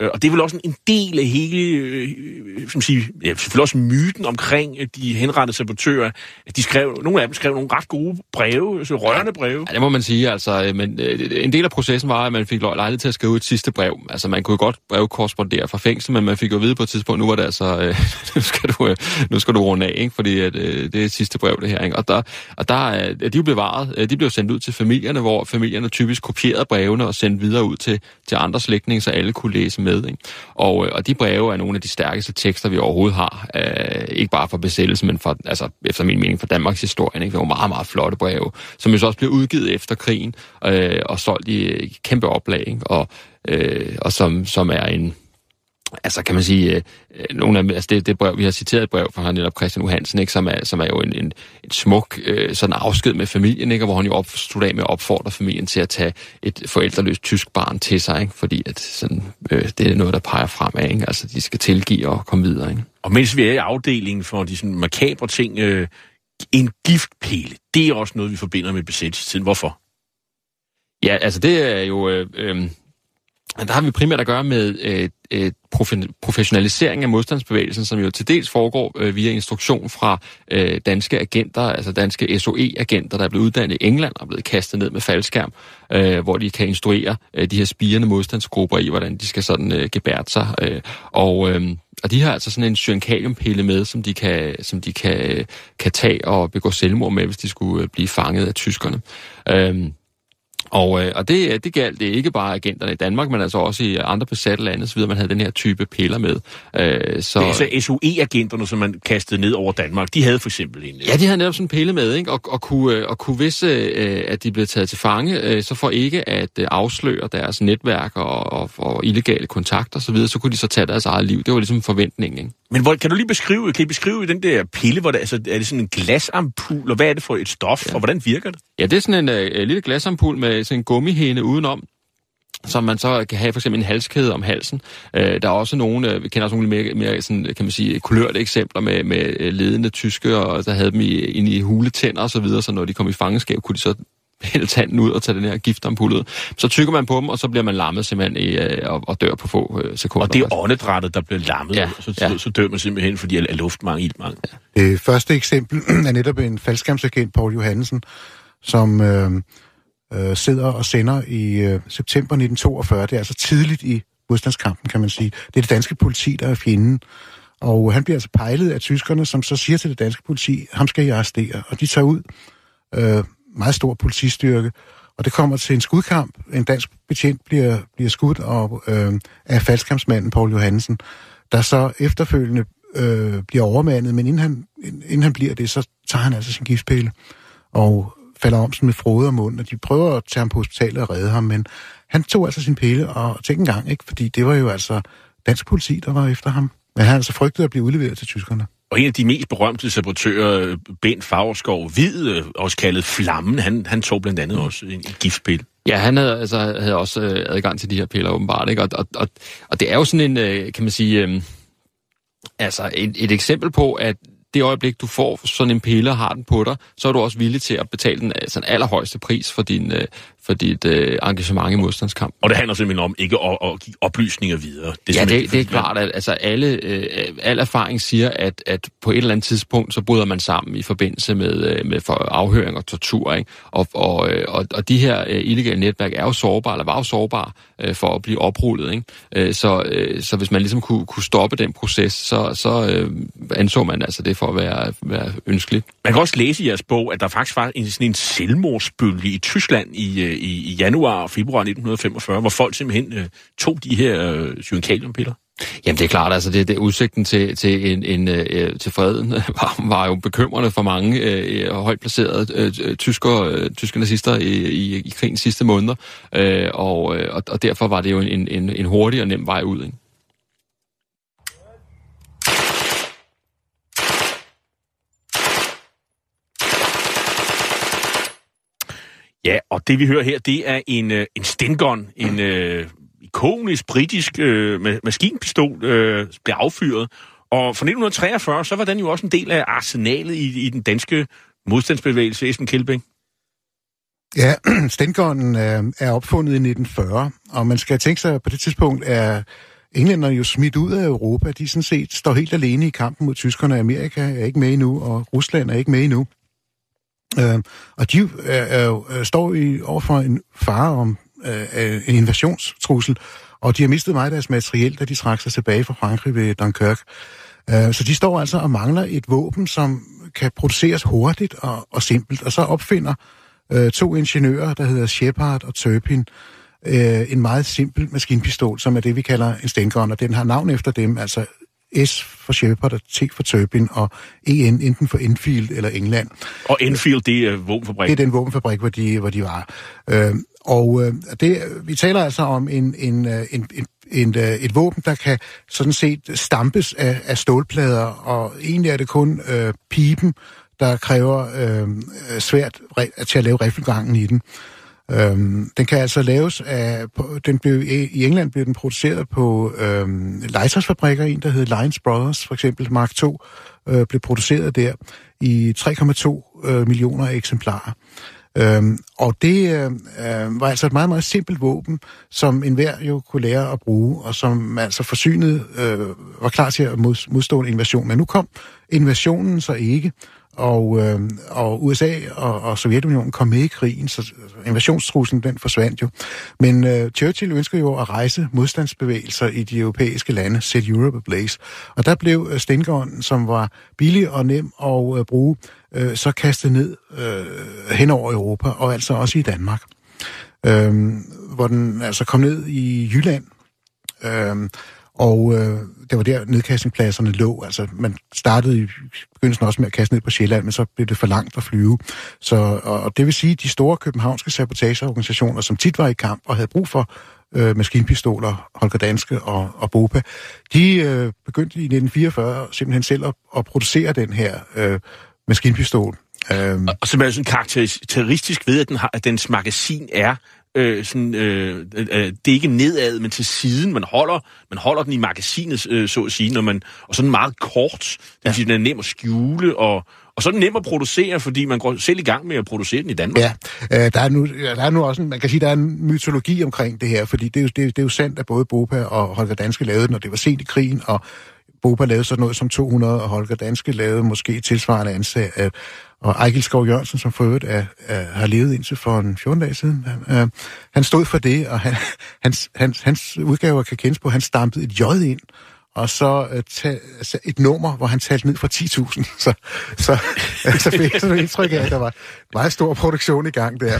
og det er vel også en del af hele, øh, som sige, ja, selvfølgelig også myten omkring øh, de henrettede sabotører. At de skrev, nogle af dem skrev nogle ret gode breve, så rørende breve. Ja, det må man sige. Altså, øh, men øh, en del af processen var, at man fik lejlighed til at skrive et sidste brev. Altså, man kunne jo godt brevkorrespondere fra fængsel, men man fik jo at vide på et tidspunkt, nu var det altså, øh, [LAUGHS] nu, skal du, øh, nu skal du runde af, ikke? fordi at, øh, det er et sidste brev, det her. Ikke? Og, der, og der, øh, de jo bevaret. Øh, de blev sendt ud til familierne, hvor familierne typisk kopierede brevene og sendte videre ud til, til andre slægtninge, så alle kunne læse med. Ikke? Og, øh, og de breve er nogle af de stærkeste tekster, vi overhovedet har. Øh, ikke bare for besættelsen, men for, altså, efter min mening for Danmarks historie. Ikke? Det var meget, meget flotte breve, som jo så også blev udgivet efter krigen øh, og solgt i, i kæmpe oplag. Ikke? Og, øh, og som, som er en altså kan man sige, øh, nogle af, altså det, det brev, vi har citeret et brev fra netop Christian Johansen, ikke, som, er, som er jo en, en, en smuk øh, sådan afsked med familien, ikke, hvor han jo op, stod af med at opfordre familien til at tage et forældreløst tysk barn til sig, ikke, fordi at sådan, øh, det er noget, der peger fremad, ikke, altså de skal tilgive og komme videre. Ikke. Og mens vi er i afdelingen for de sådan makabre ting, øh, en giftpæle, det er også noget, vi forbinder med besættelsestiden. Hvorfor? Ja, altså det er jo... Øh, øh, der har vi primært at gøre med øh, øh, professionalisering af modstandsbevægelsen, som jo til dels foregår øh, via instruktion fra øh, danske agenter, altså danske SOE-agenter, der er blevet uddannet i England og er blevet kastet ned med faldskærm, øh, hvor de kan instruere øh, de her spirende modstandsgrupper i, hvordan de skal sådan øh, sig. Øh, og, øh, og de har altså sådan en syrenkaliumpille med, som de kan, som de kan, kan tage og begå selvmord med, hvis de skulle øh, blive fanget af tyskerne. Øh, og, øh, og det, det galt det ikke bare agenterne i Danmark, men altså også i andre besatte lande, så videre, man havde den her type piller med. Øh, så... Det er SOE-agenterne, som man kastede ned over Danmark, de havde for eksempel en... Ja, de havde netop sådan en pille med, ikke? Og, og, kunne, øh, og kunne hvis, øh, at de blev taget til fange, øh, så for ikke at øh, afsløre deres netværk og, og, og illegale kontakter osv., så, videre, så kunne de så tage deres eget liv. Det var ligesom forventningen, ikke? Men hvor, kan du lige beskrive, kan I beskrive den der pille, hvor det, altså, er det sådan en glasampul, og hvad er det for et stof, ja. og hvordan virker det? Ja, det er sådan en uh, lille glasampul med sådan en gummihæne udenom, som man så kan have for eksempel en halskæde om halsen. Uh, der er også nogle, uh, vi kender også nogle mere, mere sådan, kan man sige, kulørte eksempler med, med ledende tyske, og der havde dem i, inde i huletænder og så videre, så når de kom i fangenskab, kunne de så hælde tanden ud og tage den her giftampulle ud. Så tykker man på dem, og så bliver man lammet simpelthen i, øh, og, og dør på få øh, sekunder. Og det er åndedrættet, der bliver lammet, ja, så, ja. så dør man simpelthen, fordi af luftmangel, iltmangel. Ja. Det første eksempel [CLEARS THROAT] er netop en faldskærmsagent, Paul Johannesen, som øh, øh, sidder og sender i øh, september 1942. Det er altså tidligt i modstandskampen, kan man sige. Det er det danske politi, der er fjenden. Og han bliver altså pejlet af tyskerne, som så siger til det danske politi, ham skal I arrestere. Og de tager ud øh, meget stor politistyrke, og det kommer til en skudkamp. En dansk betjent bliver, bliver skudt og, øh, af faldskampsmanden Paul Johansen, der så efterfølgende øh, bliver overmandet, men inden han, inden han bliver det, så tager han altså sin giftpille og falder om sådan med frode og mund, og de prøver at tage ham på hospitalet og redde ham, men han tog altså sin pille, og tænk engang, ikke? fordi det var jo altså dansk politi, der var efter ham. Men han altså frygtede at blive udleveret til tyskerne. Og en af de mest berømte sabotører, Bent Fagerskov Hvid, øh, også kaldet Flammen, han, han tog blandt andet også en, en giftpille. Ja, han havde, altså, havde også øh, adgang til de her piller åbenbart, ikke? Og, og, og, og det er jo sådan en, øh, kan man sige, øh, altså et, et eksempel på, at det øjeblik, du får sådan en pille og har den på dig, så er du også villig til at betale den øh, altså, den allerhøjeste pris for, din, øh, for dit øh, engagement i modstandskamp. Og det handler simpelthen om ikke at, at give oplysninger videre. Det er ja, det, det er klart, at altså, alle, øh, al erfaring siger, at, at på et eller andet tidspunkt, så bryder man sammen i forbindelse med, øh, med for afhøring og tortur. Ikke? Og, og, øh, og, og de her øh, illegale netværk er jo sårbare, eller var jo sårbare øh, for at blive oprullet. Ikke? Øh, så, øh, så hvis man ligesom kunne, kunne stoppe den proces, så, så øh, anså man altså det for at være, være ønskeligt. Man kan også læse i jeres bog, at der faktisk var en, sådan en selvmordsbølge i Tyskland i, øh, i, i januar og februar 1945, hvor folk simpelthen øh, tog de her øh, syrenkaliumpiller? Jamen det er klart, altså det, det udsigten til, til, en, en, øh, til freden [LAUGHS] var, var jo bekymrende for mange øh, højt placerede øh, tysker, øh, tyske nazister i, i, i krigens sidste måneder, øh, og, øh, og, og derfor var det jo en, en, en hurtig og nem vej ud. Ikke? Ja, og det vi hører her, det er en, øh, en Stingon, en øh, ikonisk britisk øh, maskinpistol, øh, blev affyret. Og fra 1943, så var den jo også en del af arsenalet i, i den danske modstandsbevægelse, Esben Kjeldbæk. Ja, [CLEARS THROAT] Stengonen øh, er opfundet i 1940, og man skal tænke sig, at på det tidspunkt er, englænderne jo smidt ud af Europa. De sådan set står helt alene i kampen mod tyskerne. Amerika er ikke med endnu, og Rusland er ikke med endnu. Øh, og de øh, øh, står i overfor en fare om øh, øh, en invasionstrussel, og de har mistet meget af deres materiel, da de trak sig tilbage fra Frankrig ved Dunkirk. Øh, så de står altså og mangler et våben, som kan produceres hurtigt og, og simpelt, og så opfinder øh, to ingeniører, der hedder Shepard og Turpin, øh, en meget simpel maskinpistol, som er det, vi kalder en stengun, og den har navn efter dem, altså S for Shepard og T for Turpin, og EN enten for Enfield eller England. Og Enfield, det er våbenfabrik? Det er den våbenfabrik, hvor de, hvor de var. Øh, og øh, det, vi taler altså om en, en, øh, en, en, en, øh, et våben, der kan sådan set stampes af, af stålplader, og egentlig er det kun øh, pipen, der kræver øh, svært til at lave riffelgangen i den. Øhm, den kan altså laves af, den blev, i England blev den produceret på øhm, legetøjsfabrikker, en der hed Lions Brothers, for eksempel Mark II, øh, blev produceret der i 3,2 øh, millioner eksemplarer. Øhm, og det øh, øh, var altså et meget, meget simpelt våben, som enhver jo kunne lære at bruge, og som altså forsynet øh, var klar til at modstå en invasion. Men nu kom invasionen så ikke, og, øh, og USA og, og Sovjetunionen kom med i krigen, så invasionstruslen den forsvandt jo. Men øh, Churchill ønskede jo at rejse modstandsbevægelser i de europæiske lande, set Europe ablaze. Og der blev øh, Stengården, som var billig og nem at øh, bruge, øh, så kastet ned øh, hen over Europa, og altså også i Danmark. Øh, hvor den altså kom ned i Jylland, øh, og øh, det var der nedkastningspladserne lå. Altså, man startede i begyndelsen også med at kaste ned på Sjælland, men så blev det for langt at flyve. Så, og, og det vil sige, at de store københavnske sabotageorganisationer, som tit var i kamp og havde brug for øh, maskinpistoler, Holger Danske og, og Bopa, de øh, begyndte i 1944 simpelthen selv at, at producere den her øh, maskinpistol. Øhm. Og, og som er sådan karakteristisk ved, at, den har, at dens magasin er øh, sådan, øh, øh, det er ikke nedad, men til siden. Man holder, man holder den i magasinet, øh, så at sige, når man, og sådan meget kort. Det ja. den er nem at skjule, og, og så er den nem at producere, fordi man går selv i gang med at producere den i Danmark. Ja, øh, der, er nu, der er nu også en, man kan sige, der er en mytologi omkring det her, fordi det er jo, det, det er jo sandt, at både Bopa og Holger Danske lavede den, og det var sent i krigen, og Bopa lavede sådan noget som 200, og Holger Danske lavede måske tilsvarende ansag. Øh, og Ejgil Skov Jørgensen, som for øvrigt er, er, har levet indtil for en 14 dage siden, øh, han stod for det, og han, [LAUGHS] hans, hans, hans udgaver kan kendes på, han stampede et J ind, og så øh, uh, ta, altså et nummer, hvor han talte ned fra [LAUGHS] 10.000. Så, så, så fik jeg sådan et indtryk af, at der var meget stor produktion i gang der.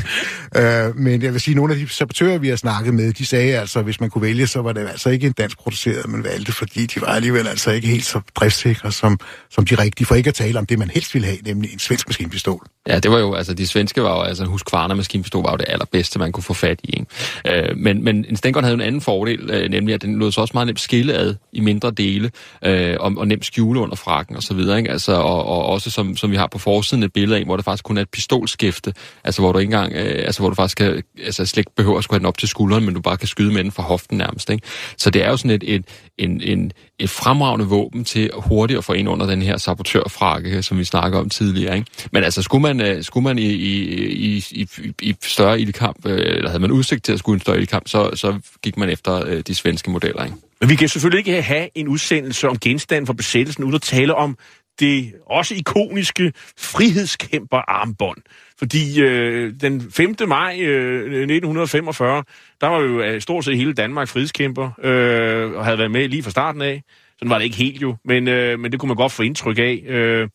Uh, men jeg vil sige, at nogle af de sabotører, vi har snakket med, de sagde altså, at hvis man kunne vælge, så var det altså ikke en dansk produceret, man valgte, fordi de var alligevel altså ikke helt så driftsikre som, som de rigtige, for ikke at tale om det, man helst ville have, nemlig en svensk maskinpistol. Ja, det var jo, altså de svenske var jo, altså en Husqvarna maskinpistol var jo det allerbedste, man kunne få fat i. Ikke? Uh, men, men en Stengon havde en anden fordel, uh, nemlig at den lod så også meget nemt skille ad i mindre dele, øh, og, og nemt skjule under frakken og så videre, ikke? Altså, og, og også som, som vi har på forsiden et billede af, hvor der faktisk kun er et pistolskæfte, altså hvor du ikke engang, øh, altså hvor du faktisk kan, altså slet ikke behøver at skulle have den op til skulderen, men du bare kan skyde med den fra hoften nærmest, ikke? Så det er jo sådan et, et, en, en, et fremragende våben til hurtigt at få ind under den her sabotørfrakke, som vi snakker om tidligere, ikke? Men altså, skulle man, øh, skulle man i, i, i, i, i større ildkamp, øh, eller havde man udsigt til at skulle en større ildkamp, så, så gik man efter øh, de svenske modeller, ikke? Men vi kan selvfølgelig ikke have en udsendelse om genstanden for besættelsen, uden at tale om det også ikoniske frihedskæmper-armbånd. Fordi øh, den 5. maj øh, 1945, der var jo øh, stort set hele Danmark frihedskæmper, øh, og havde været med lige fra starten af. Sådan var det ikke helt jo, men, øh, men det kunne man godt få indtryk af. Øh,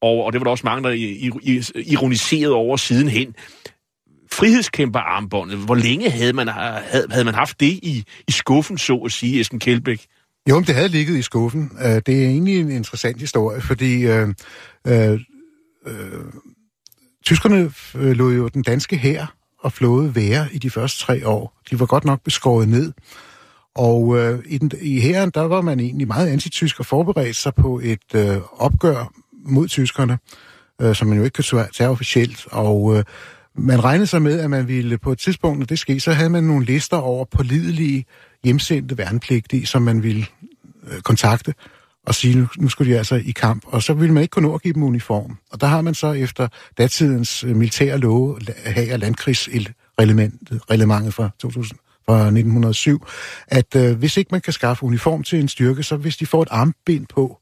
og, og det var der også mange, der ironiserede over sidenhen frihedskæmperarmbåndet, hvor længe havde man, havde, havde man haft det i, i skuffen, så at sige, Esben Kjeldbæk? Jo, det havde ligget i skuffen. Uh, det er egentlig en interessant historie, fordi uh, uh, uh, tyskerne lod jo den danske hær og flåde være i de første tre år. De var godt nok beskåret ned. Og uh, i, den, i hæren, der var man egentlig meget antitysk og forberedt sig på et uh, opgør mod tyskerne, uh, som man jo ikke kan tage officielt. Og uh, man regnede sig med, at man ville på et tidspunkt, når det skete, så havde man nogle lister over pålidelige hjemsendte værnepligtige, som man ville øh, kontakte og sige, nu, nu skulle de altså i kamp. Og så ville man ikke kunne nå at give dem uniform. Og der har man så efter datidens øh, militære love, have landkrigsreglementet fra, 2000, fra 1907, at øh, hvis ikke man kan skaffe uniform til en styrke, så hvis de får et armbind på,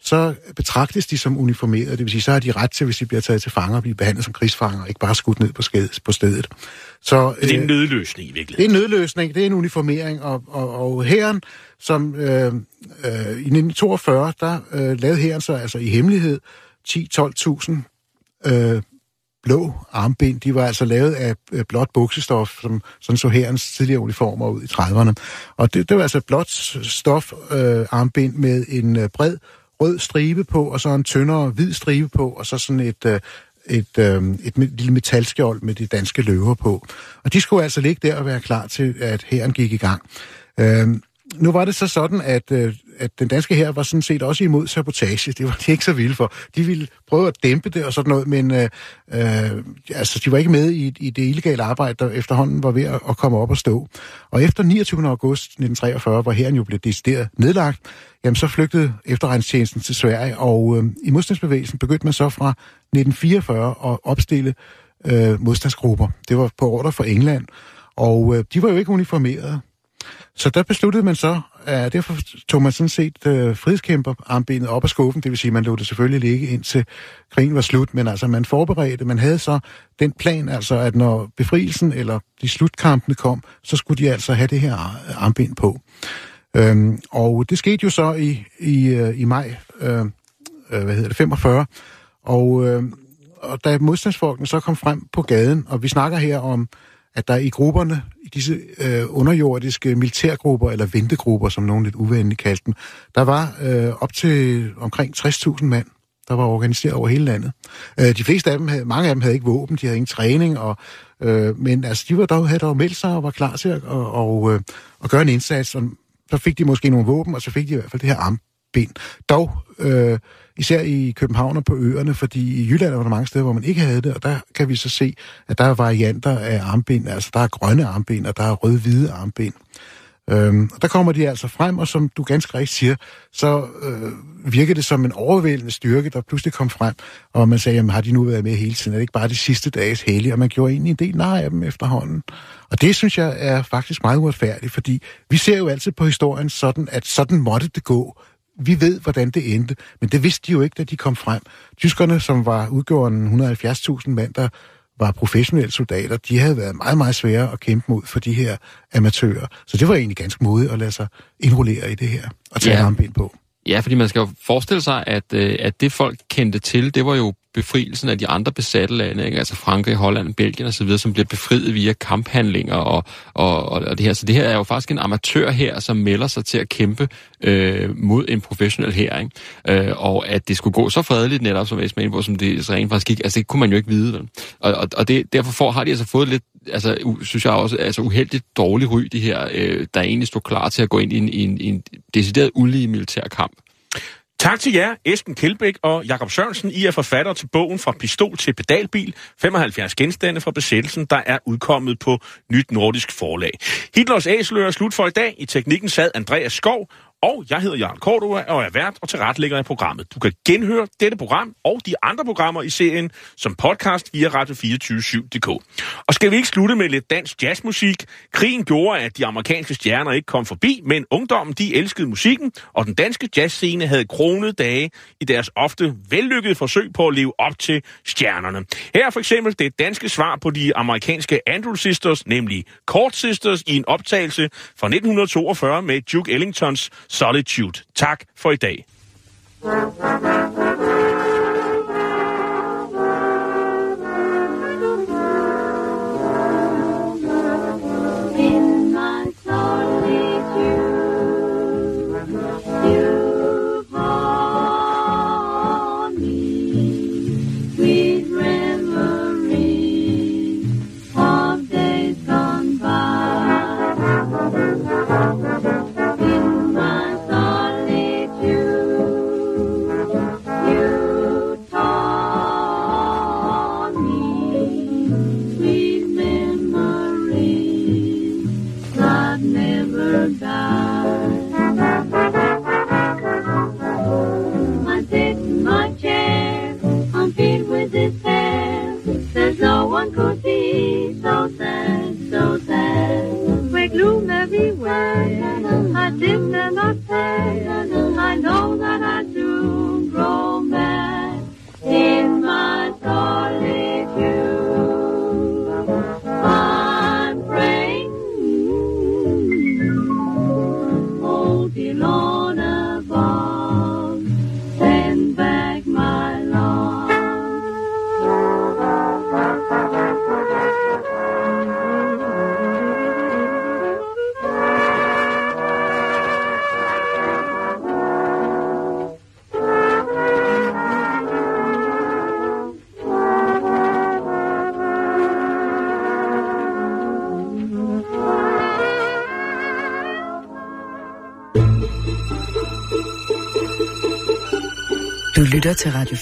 så betragtes de som uniformerede. Det vil sige, så har de ret til, hvis de bliver taget til fanger, at blive behandlet som krigsfanger, ikke bare skudt ned på, sked, på stedet. Så, det er en nødløsning i virkeligheden. Det er en nødløsning, det er en uniformering, og, og, og herren, som øh, øh, i 1942, der øh, lavede herren så altså i hemmelighed 10-12.000 øh, blå armbind. De var altså lavet af øh, blåt buksestof, som sådan så herrens tidligere uniformer ud i 30'erne. Og det, det var altså blåt stof øh, armbind med en øh, bred rød stribe på, og så en tyndere hvid stribe på, og så sådan et, øh, et, øh, et, et lille metalskjold med de danske løver på. Og de skulle altså ligge der og være klar til, at herren gik i gang. Øh, nu var det så sådan, at, øh, at den danske her var sådan set også imod sabotage. Det var de ikke så vilde for. De ville prøve at dæmpe det og sådan noget, men øh, øh, altså, de var ikke med i, i det illegale arbejde, der efterhånden var ved at, at komme op og stå. Og efter 29. august 1943, hvor herren jo blev decideret nedlagt, jamen så flygtede efterretningstjenesten til Sverige, og øh, i modstandsbevægelsen begyndte man så fra 1944 at opstille øh, modstandsgrupper. Det var på ordre fra England, og øh, de var jo ikke uniformerede. Så der besluttede man så, at derfor tog man sådan set øh, frihedskæmperarmbenet op af skuffen, det vil sige, man lå det selvfølgelig ligge indtil krigen var slut, men altså man forberedte, man havde så den plan, altså at når befrielsen eller de slutkampene kom, så skulle de altså have det her armbind på. Øhm, og det skete jo så i, i, øh, i maj øh, øh, hvad hedder det, 45, og, øh, og da modstandsfolkene så kom frem på gaden, og vi snakker her om at der i grupperne, i disse øh, underjordiske militærgrupper, eller ventegrupper, som nogen lidt uvenligt kaldte dem, der var øh, op til omkring 60.000 mand, der var organiseret over hele landet. Øh, de fleste af dem, havde, mange af dem havde ikke våben, de havde ingen træning, og, øh, men altså, de var dog, havde dog meldt sig og var klar til at og, og, øh, at gøre en indsats, og så fik de måske nogle våben, og så fik de i hvert fald det her armbind. Dog... Øh, især i København og på øerne, fordi i Jylland var der mange steder, hvor man ikke havde det, og der kan vi så se, at der er varianter af armbind, altså der er grønne armbind, og der er rød-hvide armbind. Øhm, og der kommer de altså frem, og som du ganske rigtigt siger, så øh, virker det som en overvældende styrke, der pludselig kom frem, og man sagde, jamen har de nu været med hele tiden? Er det ikke bare de sidste dages hellige? Og man gjorde egentlig en del nej af dem efterhånden. Og det synes jeg er faktisk meget uretfærdigt, fordi vi ser jo altid på historien sådan, at sådan måtte det gå vi ved, hvordan det endte, men det vidste de jo ikke, da de kom frem. Tyskerne, som var udgjort 170.000 mand, der var professionelle soldater, de havde været meget, meget svære at kæmpe mod for de her amatører. Så det var egentlig ganske modigt at lade sig indrullere i det her og tage ja. armbind på. Ja, fordi man skal jo forestille sig, at, øh, at det folk kendte til, det var jo befrielsen af de andre besatte lande, ikke? altså Frankrig, Holland, Belgien osv., som bliver befriet via kamphandlinger og, og, og det her. Så det her er jo faktisk en amatør her, som melder sig til at kæmpe øh, mod en professionel her. Ikke? Øh, og at det skulle gå så fredeligt netop, som Esma hvor som det rent faktisk gik, altså det kunne man jo ikke vide. Vel? Og, og, og det, derfor får, har de altså fået lidt, altså u, synes jeg også, altså uheldigt dårlig ry, de her, øh, der egentlig stod klar til at gå ind i en, i en, i en decideret ulige militær kamp. Tak til jer, Esben Kjeldbæk og Jakob Sørensen. I er forfatter til bogen Fra pistol til pedalbil, 75 genstande fra besættelsen, der er udkommet på Nyt Nordisk Forlag. Hitlers Æsler er slut for i dag. I teknikken sad Andreas Skov, og jeg hedder Jarl Cordova og er vært og tilretlægger af programmet. Du kan genhøre dette program og de andre programmer i serien som podcast via Radio247.dk. Og skal vi ikke slutte med lidt dansk jazzmusik? Krigen gjorde, at de amerikanske stjerner ikke kom forbi, men ungdommen de elskede musikken, og den danske jazzscene havde kronede dage i deres ofte vellykkede forsøg på at leve op til stjernerne. Her er for eksempel det danske svar på de amerikanske Andrew Sisters, nemlig Court Sisters, i en optagelse fra 1942 med Duke Ellingtons Solitude. Tak for i dag. cosita.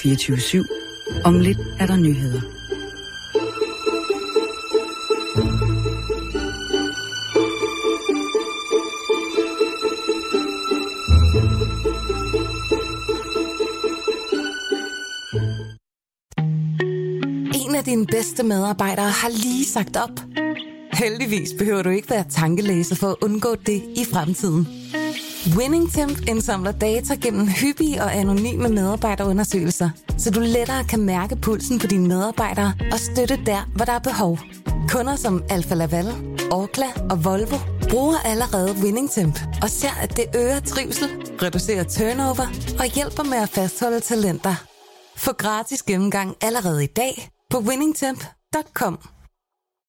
24-7. Om lidt er der nyheder. En af dine bedste medarbejdere har lige sagt op. Heldigvis behøver du ikke være tankelæser for at undgå det i fremtiden. WinningTemp indsamler data gennem hyppige og anonyme medarbejderundersøgelser, så du lettere kan mærke pulsen på dine medarbejdere og støtte der, hvor der er behov. Kunder som Alfa Laval, Orkla og Volvo bruger allerede WinningTemp og ser, at det øger trivsel, reducerer turnover og hjælper med at fastholde talenter. Få gratis gennemgang allerede i dag på winningtemp.com.